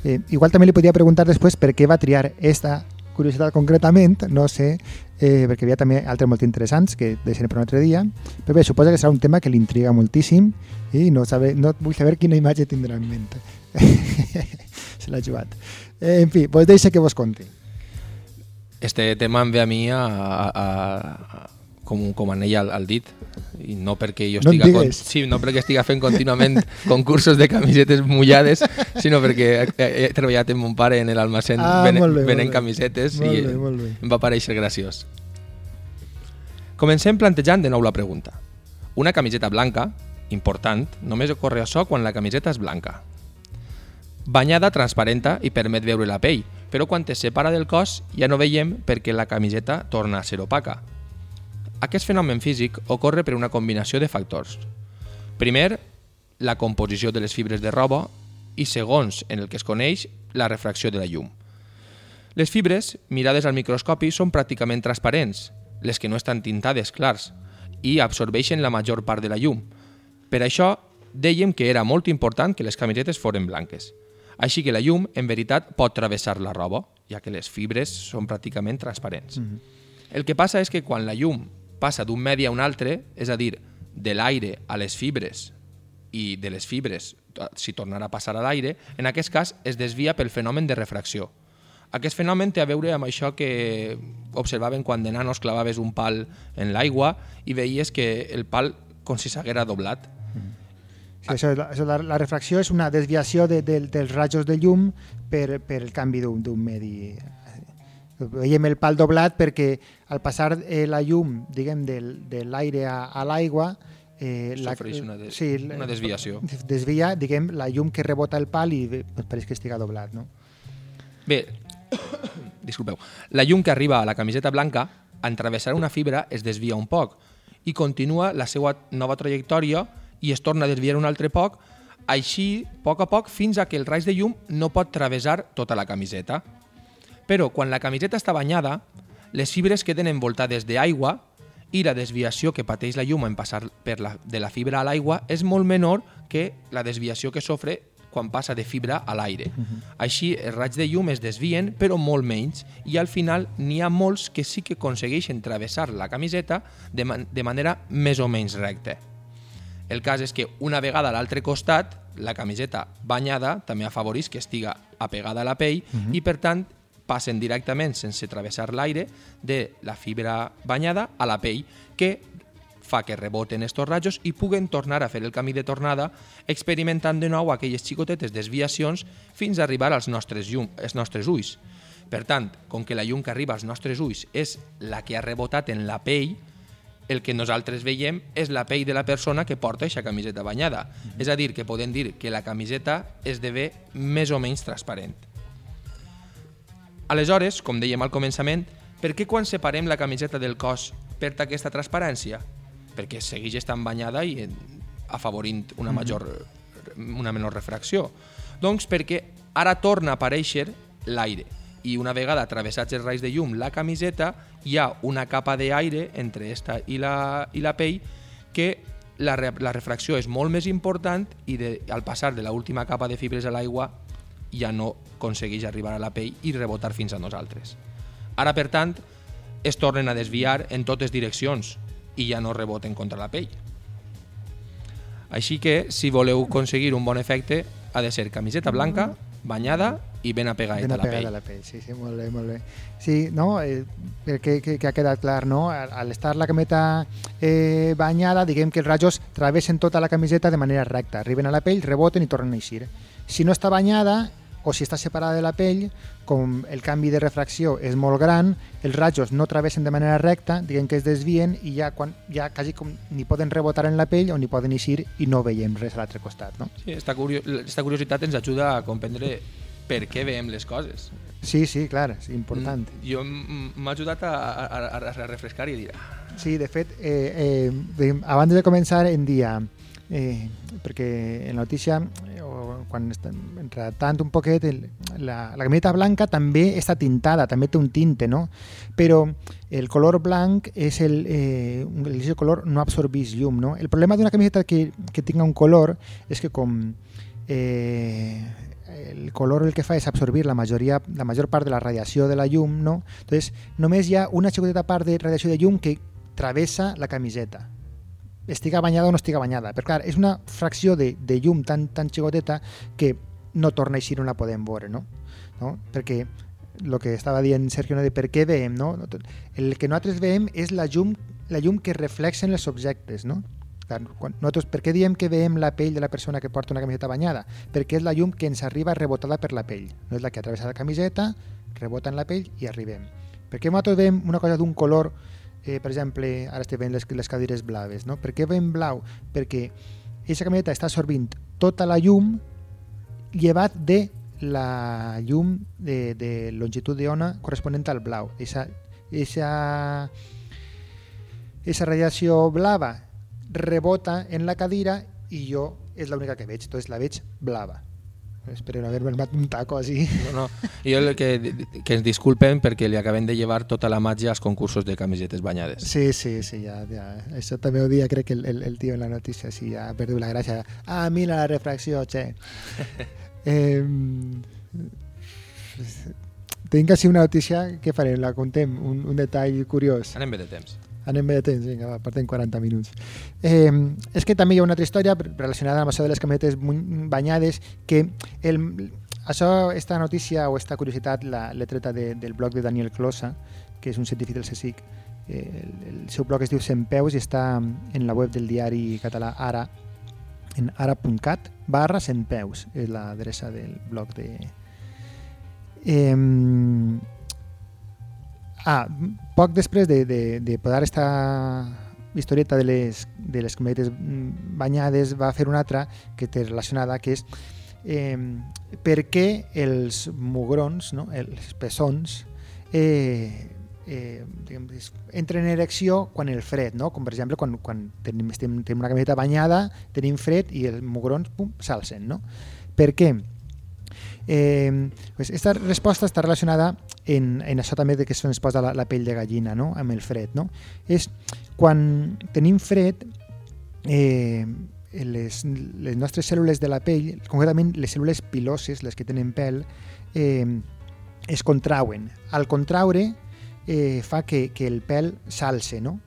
Speaker 1: Eh, igual també li podia preguntar després per què va triar esta curiositat concretament, no sé, eh, perquè hi havia també altres molt interessants que deixaré per un altre dia, però bé, suposa que serà un tema que l'intriga moltíssim i no, sabe, no vull saber quina imatge tindrà en ment. [laughs] Se l'ha jugat. Eh, en fi, pues deixa que vos conti.
Speaker 2: Este tema em ve a mi a, a, a, com, com anell al, al dit i no perquè jo
Speaker 1: No en
Speaker 2: estiga, con, sí, no perquè estiga fent contínuament [laughs] concursos de camisetes mullades, sinó perquè he, he, treballat amb mon pare en l'almacén
Speaker 1: Ah,
Speaker 2: ven,
Speaker 1: molt bé,
Speaker 2: venent
Speaker 1: molt
Speaker 2: camisetes
Speaker 1: Molt
Speaker 2: i
Speaker 1: bé, molt bé.
Speaker 2: em va pareixer graciós. Comencem plantejant de nou la pregunta. Una camiseta blanca, important, només ocorre això quan la camiseta és blanca. Banyada transparenta i permet veure la pell, però quan es separa del cos ja no veiem perquè la camiseta torna a ser opaca. Aquest fenomen físic ocorre per una combinació de factors. Primer, la composició de les fibres de roba i segons, en el que es coneix, la refracció de la llum. Les fibres, mirades al microscopi, són pràcticament transparents, les que no estan tintades clars, i absorbeixen la major part de la llum. Per això, dèiem que era molt important que les camisetes foren blanques. Així que la llum, en veritat, pot travessar la roba, ja que les fibres són pràcticament transparents. Mm -hmm. El que passa és que quan la llum passa d'un medi a un altre, és a dir, de l'aire a les fibres i de les fibres, si tornarà a passar a l'aire, en aquest cas es desvia pel fenomen de refracció. Aquest fenomen té a veure amb això que observaven quan de nanos clavaves un pal en l'aigua i veies que el pal com si s'haguera doblat.
Speaker 1: Sí, això, això, la, la refracció és una desviació de, de, dels rajos de llum per, per el canvi d'un medi. Veiem el pal doblat perquè al passar eh, la llum diguem del, de l'aire a, a l'aigua eh, la-
Speaker 2: Sofreix una de-
Speaker 1: sí,
Speaker 2: una desviació.
Speaker 1: Desvia, diguem, la llum que rebota el pal i pues, pareix que estiga doblat, no?
Speaker 2: Bé, [coughs] disculpeu, la llum que arriba a la camiseta blanca, en travessar una fibra, es desvia un poc i continua la seva nova trajectòria i es torna a desviar un altre poc, així, a poc a poc, fins a que el raig de llum no pot travessar tota la camiseta. Però quan la camiseta està banyada, les fibres queden envoltades d'aigua i la desviació que pateix la llum en passar per la, de la fibra a l'aigua és molt menor que la desviació que sofre quan passa de fibra a l'aire. Uh -huh. Així, els raigs de llum es desvien, però molt menys, i al final n'hi ha molts que sí que aconsegueixen travessar la camiseta de, man de manera més o menys recta. El cas és que una vegada a l'altre costat, la camiseta banyada també afavoreix que estiga apegada a la pell uh -huh. i, per tant, passen directament, sense travessar l'aire, de la fibra banyada a la pell, que fa que reboten estos rajos i puguen tornar a fer el camí de tornada experimentant de nou aquelles xicotetes desviacions fins a arribar als nostres, llum, als nostres ulls. Per tant, com que la llum que arriba als nostres ulls és la que ha rebotat en la pell, el que nosaltres veiem és la pell de la persona que porta aquesta camiseta banyada. Mm -hmm. És a dir, que podem dir que la camiseta esdevé més o menys transparent. Aleshores, com dèiem al començament, per què quan separem la camiseta del cos perd aquesta transparència? Perquè segueix estant banyada i eh, afavorint una major una menor refracció. Doncs perquè ara torna a aparèixer l'aire i una vegada travessats els raigs de llum la camiseta hi ha una capa d'aire entre esta i la, i la pell que la, la refracció és molt més important i de, al passar de l'última capa de fibres a l'aigua ja no aconsegueix arribar a la pell i rebotar fins a nosaltres. Ara, per tant, es tornen a desviar en totes direccions i ja no reboten contra la pell. Així que, si voleu aconseguir un bon efecte, ha de ser camiseta blanca, banyada i ben apegada
Speaker 1: Ben
Speaker 2: a la pell.
Speaker 1: a la pell, sí, sí, molt bé, molt bé. Sí, no, eh, que, que, que ha quedat clar, no? Al, al estar la cameta eh, banyada, diguem que els rajos travessen tota la camiseta de manera recta, arriben a la pell, reboten i tornen a eixir. Si no està banyada, o si està separada de la pell, com el canvi de refracció és molt gran, els rajos no travessen de manera recta, diguem que es desvien i ja, quan, ja quasi com ni poden rebotar en la pell o ni poden eixir i no veiem res a l'altre costat, no?
Speaker 2: Sí, esta, curio esta curiositat ens ajuda a comprendre per què veiem les coses.
Speaker 1: Sí, sí, clar, és important.
Speaker 2: Mm, Jo m'ha ajudat a, a, a, a refrescar i a dir "Ah,
Speaker 1: Sí, de fet, eh, eh, abans de començar en dia, eh, en la notícia, eh, quan estem redactant un poquet, la, la camiseta blanca també està tintada, també té un tinte, no? Però el color blanc és el, eh, color no absorbís llum, no? El problema d'una camiseta que, que tinga un color és que com eh, el color el que fa és absorbir la majoria la major part de la radiació de la llum, no? Entonces, només hi ha una xicoteta part de radiació de llum que travessa la camiseta estiga banyada o no estiga banyada. Però clar, és una fracció de, de llum tan, tan xicoteta que no torna a eixir on la podem veure, no? no? Perquè el que estava dient Sergio no, de per què veiem, no? El que nosaltres veiem és la llum, la llum que reflexen els objectes, no? Nosaltres, per què diem que veiem la pell de la persona que porta una camiseta banyada? Perquè és la llum que ens arriba rebotada per la pell. No és la que atravessa la camiseta, rebota en la pell i arribem. Per què nosaltres veiem una cosa d'un color eh, per exemple, ara estem veient les, les cadires blaves, no? Per què veiem blau? Perquè aquesta camiseta està absorbint tota la llum llevat de la llum de, de longitud d'ona corresponent al blau. Esa, esa, esa radiació blava rebota en la cadira i jo és l'única que veig, entonces la veig blava. Espero no haver-me armat un taco així.
Speaker 2: No, no. Jo el que, que ens disculpen perquè li acabem de llevar tota la màgia als concursos de camisetes banyades.
Speaker 1: Sí, sí, sí, ja, ja. Això també ho dia, crec que el, el, el tio en la notícia sí, ja ha perdut la gràcia. Ah, mira la refracció, che. [laughs] eh, tinc així una notícia, què farem? La contem? Un, un detall curiós.
Speaker 2: Anem bé de temps.
Speaker 1: Anem bé de temps, vinga, va, portem 40 minuts. Eh, és que també hi ha una altra història relacionada amb això de les camisetes mu- banyades, que el, això, esta notícia o esta curiositat l'he treta de, del blog de Daniel Closa, que és un científic del CSIC. Eh, el, el seu blog es diu Centpeus i està en la web del diari català Ara, en ara.cat barra Centpeus, és l'adreça del blog de... Eh, Ah, poc després de, de, de posar esta historieta de les, de les cometes banyades va fer una altra que té relacionada que és eh, per què els mugrons, no? els pessons eh, eh, entren en erecció quan el fred, no? com per exemple quan, quan tenim, estem, tenim una camiseta banyada, tenim fred i els mugrons pum, s'alcen. No? Per què? Eh, pues esta resposta està relacionada en, en això també de que se'ns posa la, la pell de gallina, no? amb el fred. No? És quan tenim fred, eh, les, les nostres cèl·lules de la pell, concretament les cèl·lules piloses, les que tenen pèl, eh, es contrauen. Al contraure eh, fa que, que el pèl s'alce, no?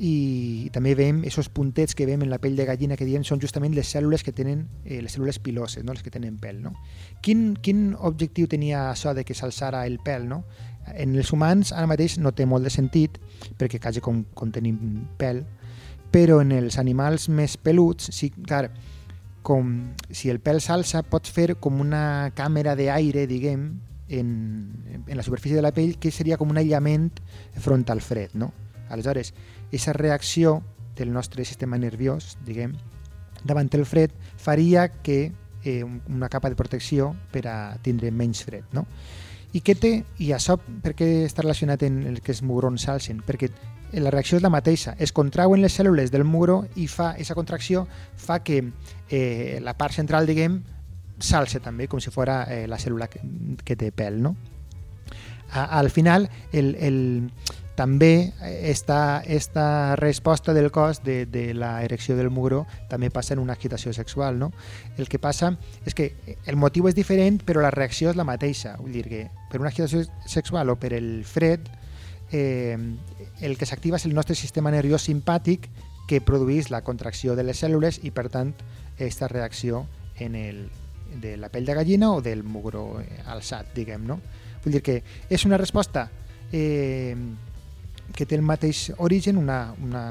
Speaker 1: I també veiem aquests puntets que veiem en la pell de gallina que diem són justament les cèl·lules que tenen eh, les cèl·lules piloses, no? les que tenen pèl. No? Quin, quin objectiu tenia això de que s'alçara el pèl? No? En els humans ara mateix no té molt de sentit perquè quasi com, com tenim pèl, però en els animals més peluts, sí, clar, com si el pèl s'alça pot fer com una càmera d'aire, diguem, en, en la superfície de la pell que seria com un aïllament front al fred, no? Aleshores, aquesta reacció del nostre sistema nerviós, diguem, davant el fred, faria que eh, un- una capa de protecció per a tindre menys fred, no? I què té? I això per què està relacionat en el que els mugrons s'alcen? Perquè la reacció és la mateixa. Es contrauen les cèl·lules del mugró i fa aquesta contracció fa que eh, la part central, diguem, s'alce també, com si fos eh, la cèl·lula que, que té pèl, no? A, al final, el, el, també esta, esta resposta del cos de, de la erecció del mugró també passa en una excitació sexual. No? El que passa és que el motiu és diferent però la reacció és la mateixa. Vull dir que per una excitació sexual o per el fred eh, el que s'activa és el nostre sistema nerviós simpàtic que produeix la contracció de les cèl·lules i, per tant, aquesta reacció en el, de la pell de gallina o del mugró alçat, diguem, no? Vull dir que és una resposta eh, que té el mateix origen, una, una,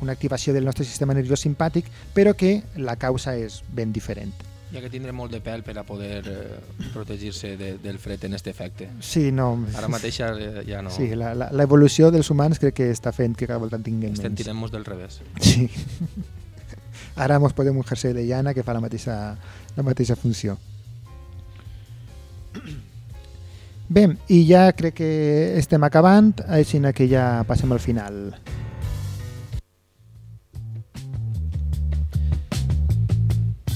Speaker 1: una activació del nostre sistema nerviós simpàtic, però que la causa és ben diferent.
Speaker 2: Hi ha que tindre molt de pèl per a poder eh, protegir-se de, del fred en aquest efecte.
Speaker 1: Sí, no,
Speaker 2: Ara mateix ja, ja no...
Speaker 1: sí, l'evolució dels humans crec que està fent que cada volta en tinguem
Speaker 2: Estem
Speaker 1: menys.
Speaker 2: tirant-nos del revés.
Speaker 1: Sí. [laughs] Ara mos podem un jersei de llana que fa la mateixa, la mateixa funció. Bé, i ja crec que estem acabant, així que ja passem al final.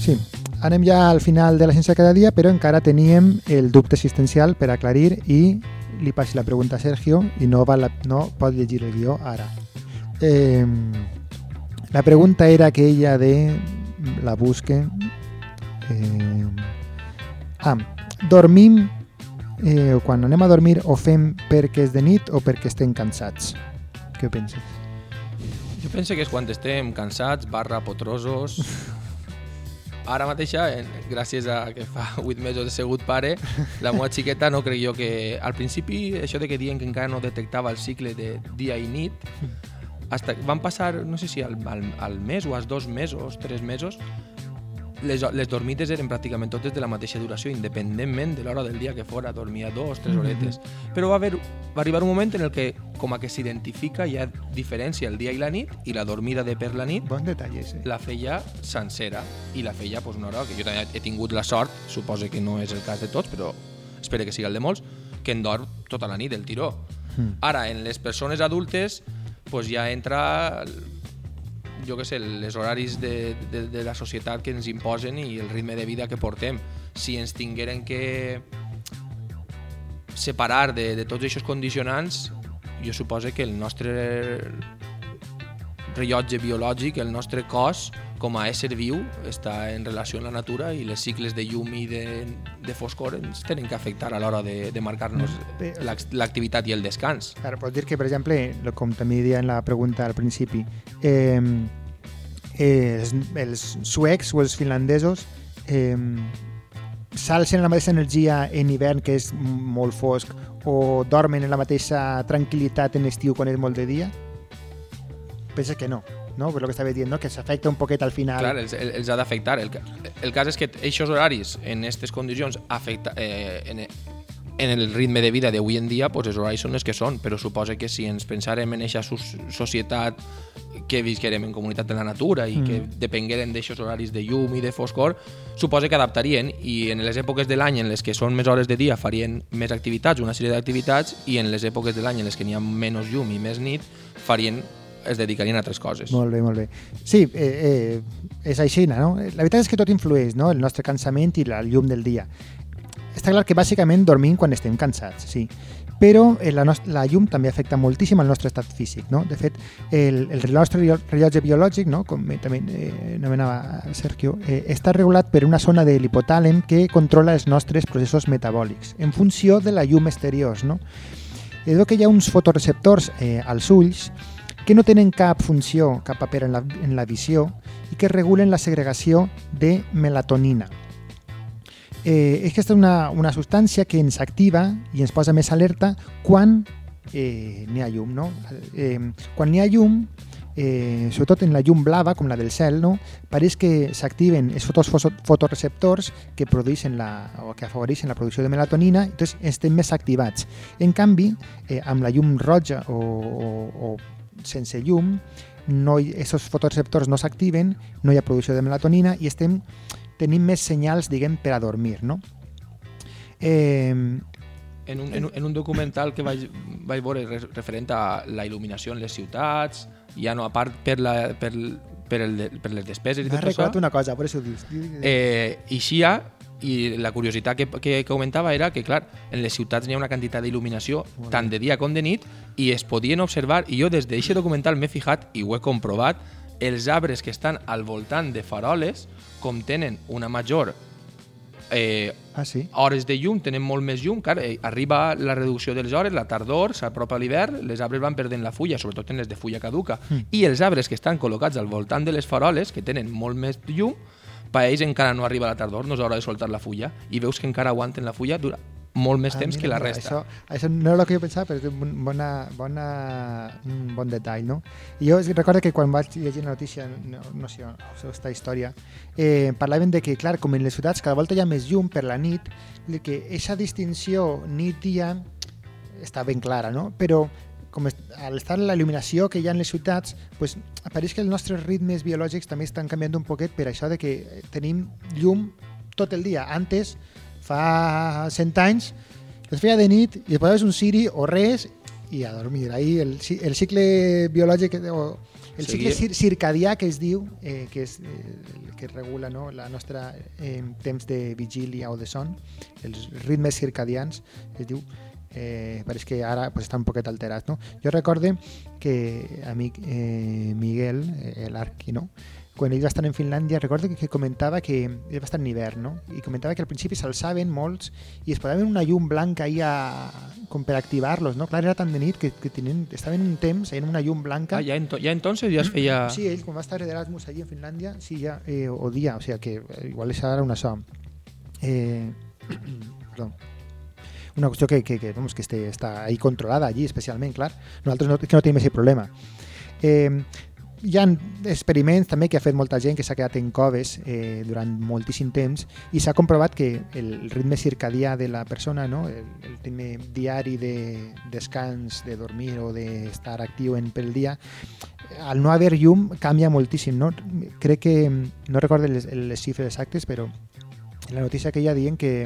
Speaker 1: Sí, anem ja al final de la ciència cada dia, però encara teníem el dubte existencial per aclarir i li passi la pregunta a Sergio i no, va la, no pot llegir el guió ara. Eh, la pregunta era aquella de la busque. Eh, ah, dormim eh, quan anem a dormir ho fem perquè és de nit o perquè estem cansats? Què penses?
Speaker 2: Jo penso que és quan estem cansats, barra potrosos... [laughs] Ara mateixa, gràcies a que fa 8 mesos he sigut pare, la meva xiqueta no crec jo que... Al principi, això de que diuen que encara no detectava el cicle de dia i nit, hasta, van passar, no sé si al, al, al mes o als dos mesos, tres mesos, les, les dormites eren pràcticament totes de la mateixa duració, independentment de l'hora del dia que fora, dormia dos, tres horetes. Però va, haver, va arribar un moment en el que com a que s'identifica, hi ha diferència el dia i la nit, i la dormida de per la nit
Speaker 1: Bon detall, ese.
Speaker 2: la feia sencera i la feia pues, una hora que jo també he tingut la sort, suposo que no és el cas de tots, però espero que sigui el de molts, que en dorm tota la nit del tiró.
Speaker 1: Mm.
Speaker 2: Ara, en les persones adultes, pues ja entra jo que sé, les horaris de, de, de la societat que ens imposen i el ritme de vida que portem. Si ens tingueren que separar de, de tots aquests condicionants, jo suposo que el nostre rellotge biològic, el nostre cos, com a ésser viu, està en relació amb la natura i les cicles de llum i de, de foscor ens tenen que afectar a l'hora de, de marcar-nos l'ac- l'activitat i el descans.
Speaker 1: Ara, pots dir que, per exemple, lo- com també deia en la pregunta al principi, eh, els, els suecs o els finlandesos eh, s'alcen la mateixa energia en hivern, que és molt fosc, o dormen en la mateixa tranquil·litat en estiu quan és molt de dia? Pensa que no, no? Per lo que estava dient, no? que s'afecta un poquet al final.
Speaker 2: Clar, els, els ha d'afectar. El, el cas és que aquests horaris, en aquestes condicions, afecta, eh, en, en el ritme de vida d'avui en dia, pues els horaris són els que són, però suposa que si ens pensarem en aquesta societat que visquerem en comunitat de la natura i mm. que depengueren d'aixòs horaris de llum i de foscor, suposa que adaptarien i en les èpoques de l'any en les que són més hores de dia farien més activitats, una sèrie d'activitats, i en les èpoques de l'any en les que n'hi ha menys llum i més nit, farien es dedicarien a altres coses.
Speaker 1: Molt bé, molt bé. Sí, eh, eh, és així, no? La veritat és que tot influeix, no? El nostre cansament i la llum del dia. Està clar que bàsicament dormim quan estem cansats, sí. Però eh, la, la llum també afecta moltíssim el nostre estat físic, no? De fet, el, el nostre rellotge biològic, no? com eh, també eh, anomenava Sergio, eh, està regulat per una zona de l'hipotàlem que controla els nostres processos metabòlics en funció de la llum exterior, no? És que hi ha uns fotoreceptors eh, als ulls que no tenen cap funció, cap paper en la, en la visió i que regulen la segregació de melatonina. Eh, és que és una, una substància que ens activa i ens posa més alerta quan eh, n'hi ha llum. No? Eh, quan n'hi ha llum, eh, sobretot en la llum blava, com la del cel, no? pareix que s'activen els fotos, fotoreceptors que produeixen la, o que afavoreixen la producció de melatonina, i estem més activats. En canvi, eh, amb la llum roja o, o, o sense llum, no hi, esos fotoreceptors no s'activen, no hi ha producció de melatonina i estem tenim més senyals, diguem, per a dormir, no? Eh,
Speaker 2: en un, en, en un documental que vaig, vaig veure re- referent a la il·luminació en les ciutats, ja no a part per, la, per, per, el, per les despeses i
Speaker 1: M'ha
Speaker 2: tot això,
Speaker 1: recordat una cosa, per això ho dius.
Speaker 2: eh, eixia i la curiositat que, que, que comentava era que, clar, en les ciutats n'hi ha una quantitat d'il·luminació tant de dia com de nit i es podien observar, i jo des d'aquest documental m'he fijat i ho he comprovat, els arbres que estan al voltant de faroles, com tenen una major eh,
Speaker 1: Ah, sí?
Speaker 2: hores de llum, tenen molt més llum, clar, eh, arriba la reducció de les hores, la tardor, s'apropa l'hivern, les arbres van perdent la fulla, sobretot en les de fulla caduca,
Speaker 1: Mm.
Speaker 2: i els arbres que estan col·locats al voltant de les faroles, que tenen molt més llum, per ells encara no arriba la tardor, no és hora de soltar la fulla, i veus que encara aguanten la fulla dura molt més
Speaker 1: Ah,
Speaker 2: temps
Speaker 1: mira,
Speaker 2: que la
Speaker 1: mira,
Speaker 2: resta.
Speaker 1: Això, això no era el que jo pensava, però és un, bona, bona, un bon detall, no? I jo recordo que quan vaig llegir la notícia, no, no sé, aquesta història, eh, parlaven de que, clar, com en les ciutats cada volta hi ha més llum per la nit, de que aquesta distinció nit-dia està ben clara, no? Però com al estar la il·luminació que hi ha en les ciutats, pues, apareix que els nostres ritmes biològics també estan canviant un poquet per això de que tenim llum tot el dia. Antes, fa 100 anys, es feia de nit i posaves un siri o res i a dormir. Ahí el, el cicle biològic o el cicle cir circadià que es diu, eh, que és eh, el que regula no, la nostra eh, temps de vigília o de son, els ritmes circadians, es diu, eh, pareix que ara pues, està un poquet alterat. No? Jo recorde que amic eh, Miguel, eh, l'Arqui, no? quan ell va estar en Finlàndia, recordo que, comentava que ell va estar en hivern, no? i comentava que al principi s'alçaven molts i es posaven una llum blanca ahí a, com per activar-los, no? Clar, era tan de nit que, que tenien, estaven un temps en una llum blanca.
Speaker 2: Ah, ja, ento ja entonces ja es feia...
Speaker 1: Sí, ell quan va estar d'Erasmus allí en Finlàndia, sí, ja eh, odia, o sea que eh, igual és ara una so. Eh, [clears throat] perdó. Una qüestió que, que, que, vamos, que este, està ahí controlada allí especialment, clar. Nosaltres no, que no tenim aquest problema. Eh, hi ha experiments també que ha fet molta gent que s'ha quedat en coves eh, durant moltíssim temps i s'ha comprovat que el ritme circadià de la persona, no? el, el ritme diari de descans, de dormir o d'estar actiu en pel dia, al no haver llum canvia moltíssim. No? Crec que, no recordo les, les xifres exactes, però la notícia que hi ha dient que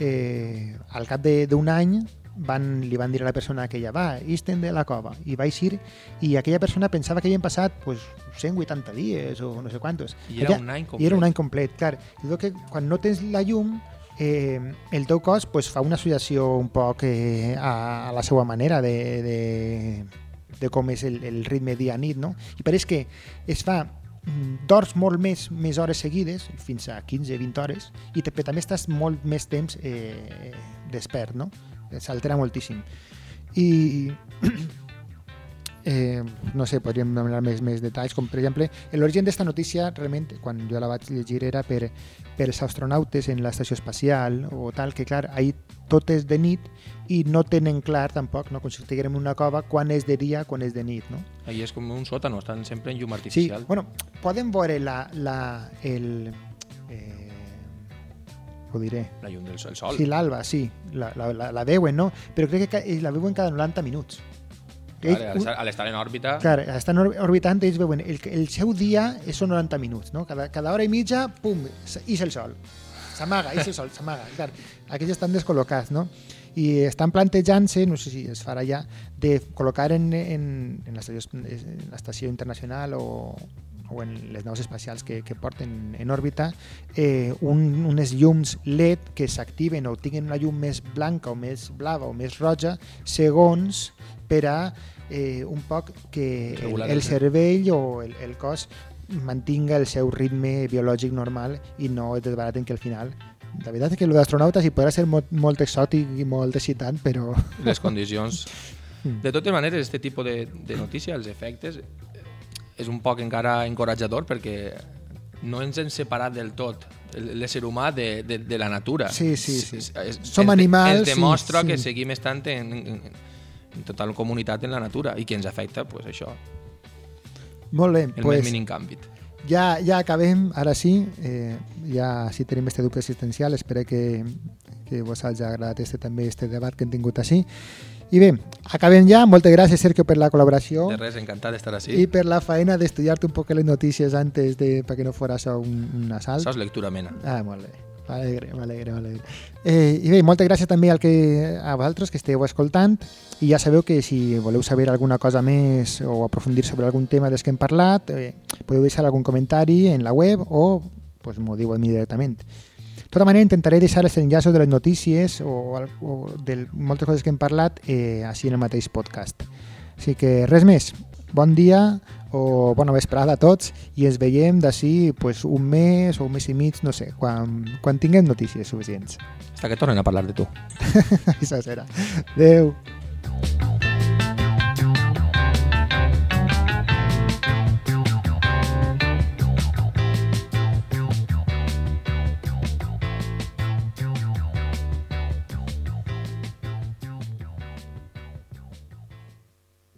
Speaker 1: eh, al cap de- d'un any van, li van dir a la persona aquella, va, isten de la cova, i va eixir, i aquella persona pensava que havien passat pues, 180 dies o no sé quantos.
Speaker 2: I era
Speaker 1: Aquella-
Speaker 2: un any
Speaker 1: I era un any complet, clar. I que quan no tens la llum, eh, el teu cos pues, fa una associació un poc eh, a, a la seva manera de, de, de com és el, el ritme dia-nit, no? I pareix que es fa dors molt més, més hores seguides, fins a 15-20 hores, i però també estàs molt més temps eh, despert, no? S'altera moltíssim. I [clears throat] eh, no sé, podríem demanar més, més detalls, com per exemple, l'origen d'esta notícia, realment, quan jo la vaig llegir era per, per els astronautes en l'estació espacial o tal, que clar, ahir tot és de nit i no tenen clar tampoc, no? en una cova, quan és de dia, quan és de nit, no?
Speaker 2: Ahí és com un sòtano, estan sempre en llum
Speaker 1: Sí,
Speaker 2: artificial.
Speaker 1: bueno, poden veure la, la, el, eh, ho diré,
Speaker 2: La llum del sol. Sol.
Speaker 1: sí, l'alba, sí, la, la, la, la veuen, no? Però crec que ca- la veuen cada 90 minuts.
Speaker 2: Clar,
Speaker 1: Ells-
Speaker 2: al estar- al estar en òrbita...
Speaker 1: Clar, estan or- orbitant, ells veuen, el, el seu dia són 90 minuts, no? Cada, cada hora i mitja, pum, ix el sol. S'amaga, ix el sol, s'amaga. Clar, aquells estan descol·locats, no? I estan plantejant-se, no sé si es farà ja, de col·locar en, en, en l'estació internacional o, o en les naus espacials que, que porten en òrbita eh, un, unes llums LED que s'activen o tinguin una llum més blanca o més blava o més roja segons per a eh, un poc que el el- cervell o el, el cos mantinga el seu ritme biològic normal i no es desbaraten que al final la veritat és que el d'astronauta sí podrà ser molt, molt exòtic i molt excitant, però [laughs]
Speaker 2: les condicions.
Speaker 1: Mm.
Speaker 2: De totes maneres, este tipus de, de notícia, els efectes, eh, és un poc encara encoratjador perquè no ens hem separat del tot l'ésser humà de, de, de la natura.
Speaker 1: Sí, sí, sí. Som animals,
Speaker 2: Ens
Speaker 1: sí,
Speaker 2: demostra
Speaker 1: sí.
Speaker 2: que seguim estant en, en, en total comunitat en la natura i que ens afecta, pues, això,
Speaker 1: molt bé.
Speaker 2: el
Speaker 1: pues,
Speaker 2: més mínim canvi.
Speaker 1: Ja, ja acabem, ara sí, eh, ja si tenim este dubte existencial, espero que, que vos hagi agradat este, també este debat que hem tingut així. I bé, acabem ja, moltes gràcies Sergio per la col·laboració
Speaker 2: De res, encantat d'estar així.
Speaker 1: i per la feina d'estudiar-te un poc les notícies antes de, perquè no això un, un assalt.
Speaker 2: És lectura mena.
Speaker 1: Ah, molt bé. M'alegre, m'alegre, m'alegre. Eh, I bé, moltes gràcies també al que, a vosaltres que esteu escoltant i ja sabeu que si voleu saber alguna cosa més o aprofundir sobre algun tema dels que hem parlat, eh, podeu deixar algun comentari en la web o pues, m'ho diu a mi directament. De tota manera, intentaré deixar els enllaços de les notícies o, o de moltes coses que hem parlat eh, així en el mateix podcast. Així que res més. Bon dia o bona vesprada a tots i ens veiem d'ací pues, un mes o un mes i mig, no sé, quan, quan tinguem notícies suficients.
Speaker 2: Hasta que tornen a parlar de tu. [laughs]
Speaker 1: Això serà. Adéu.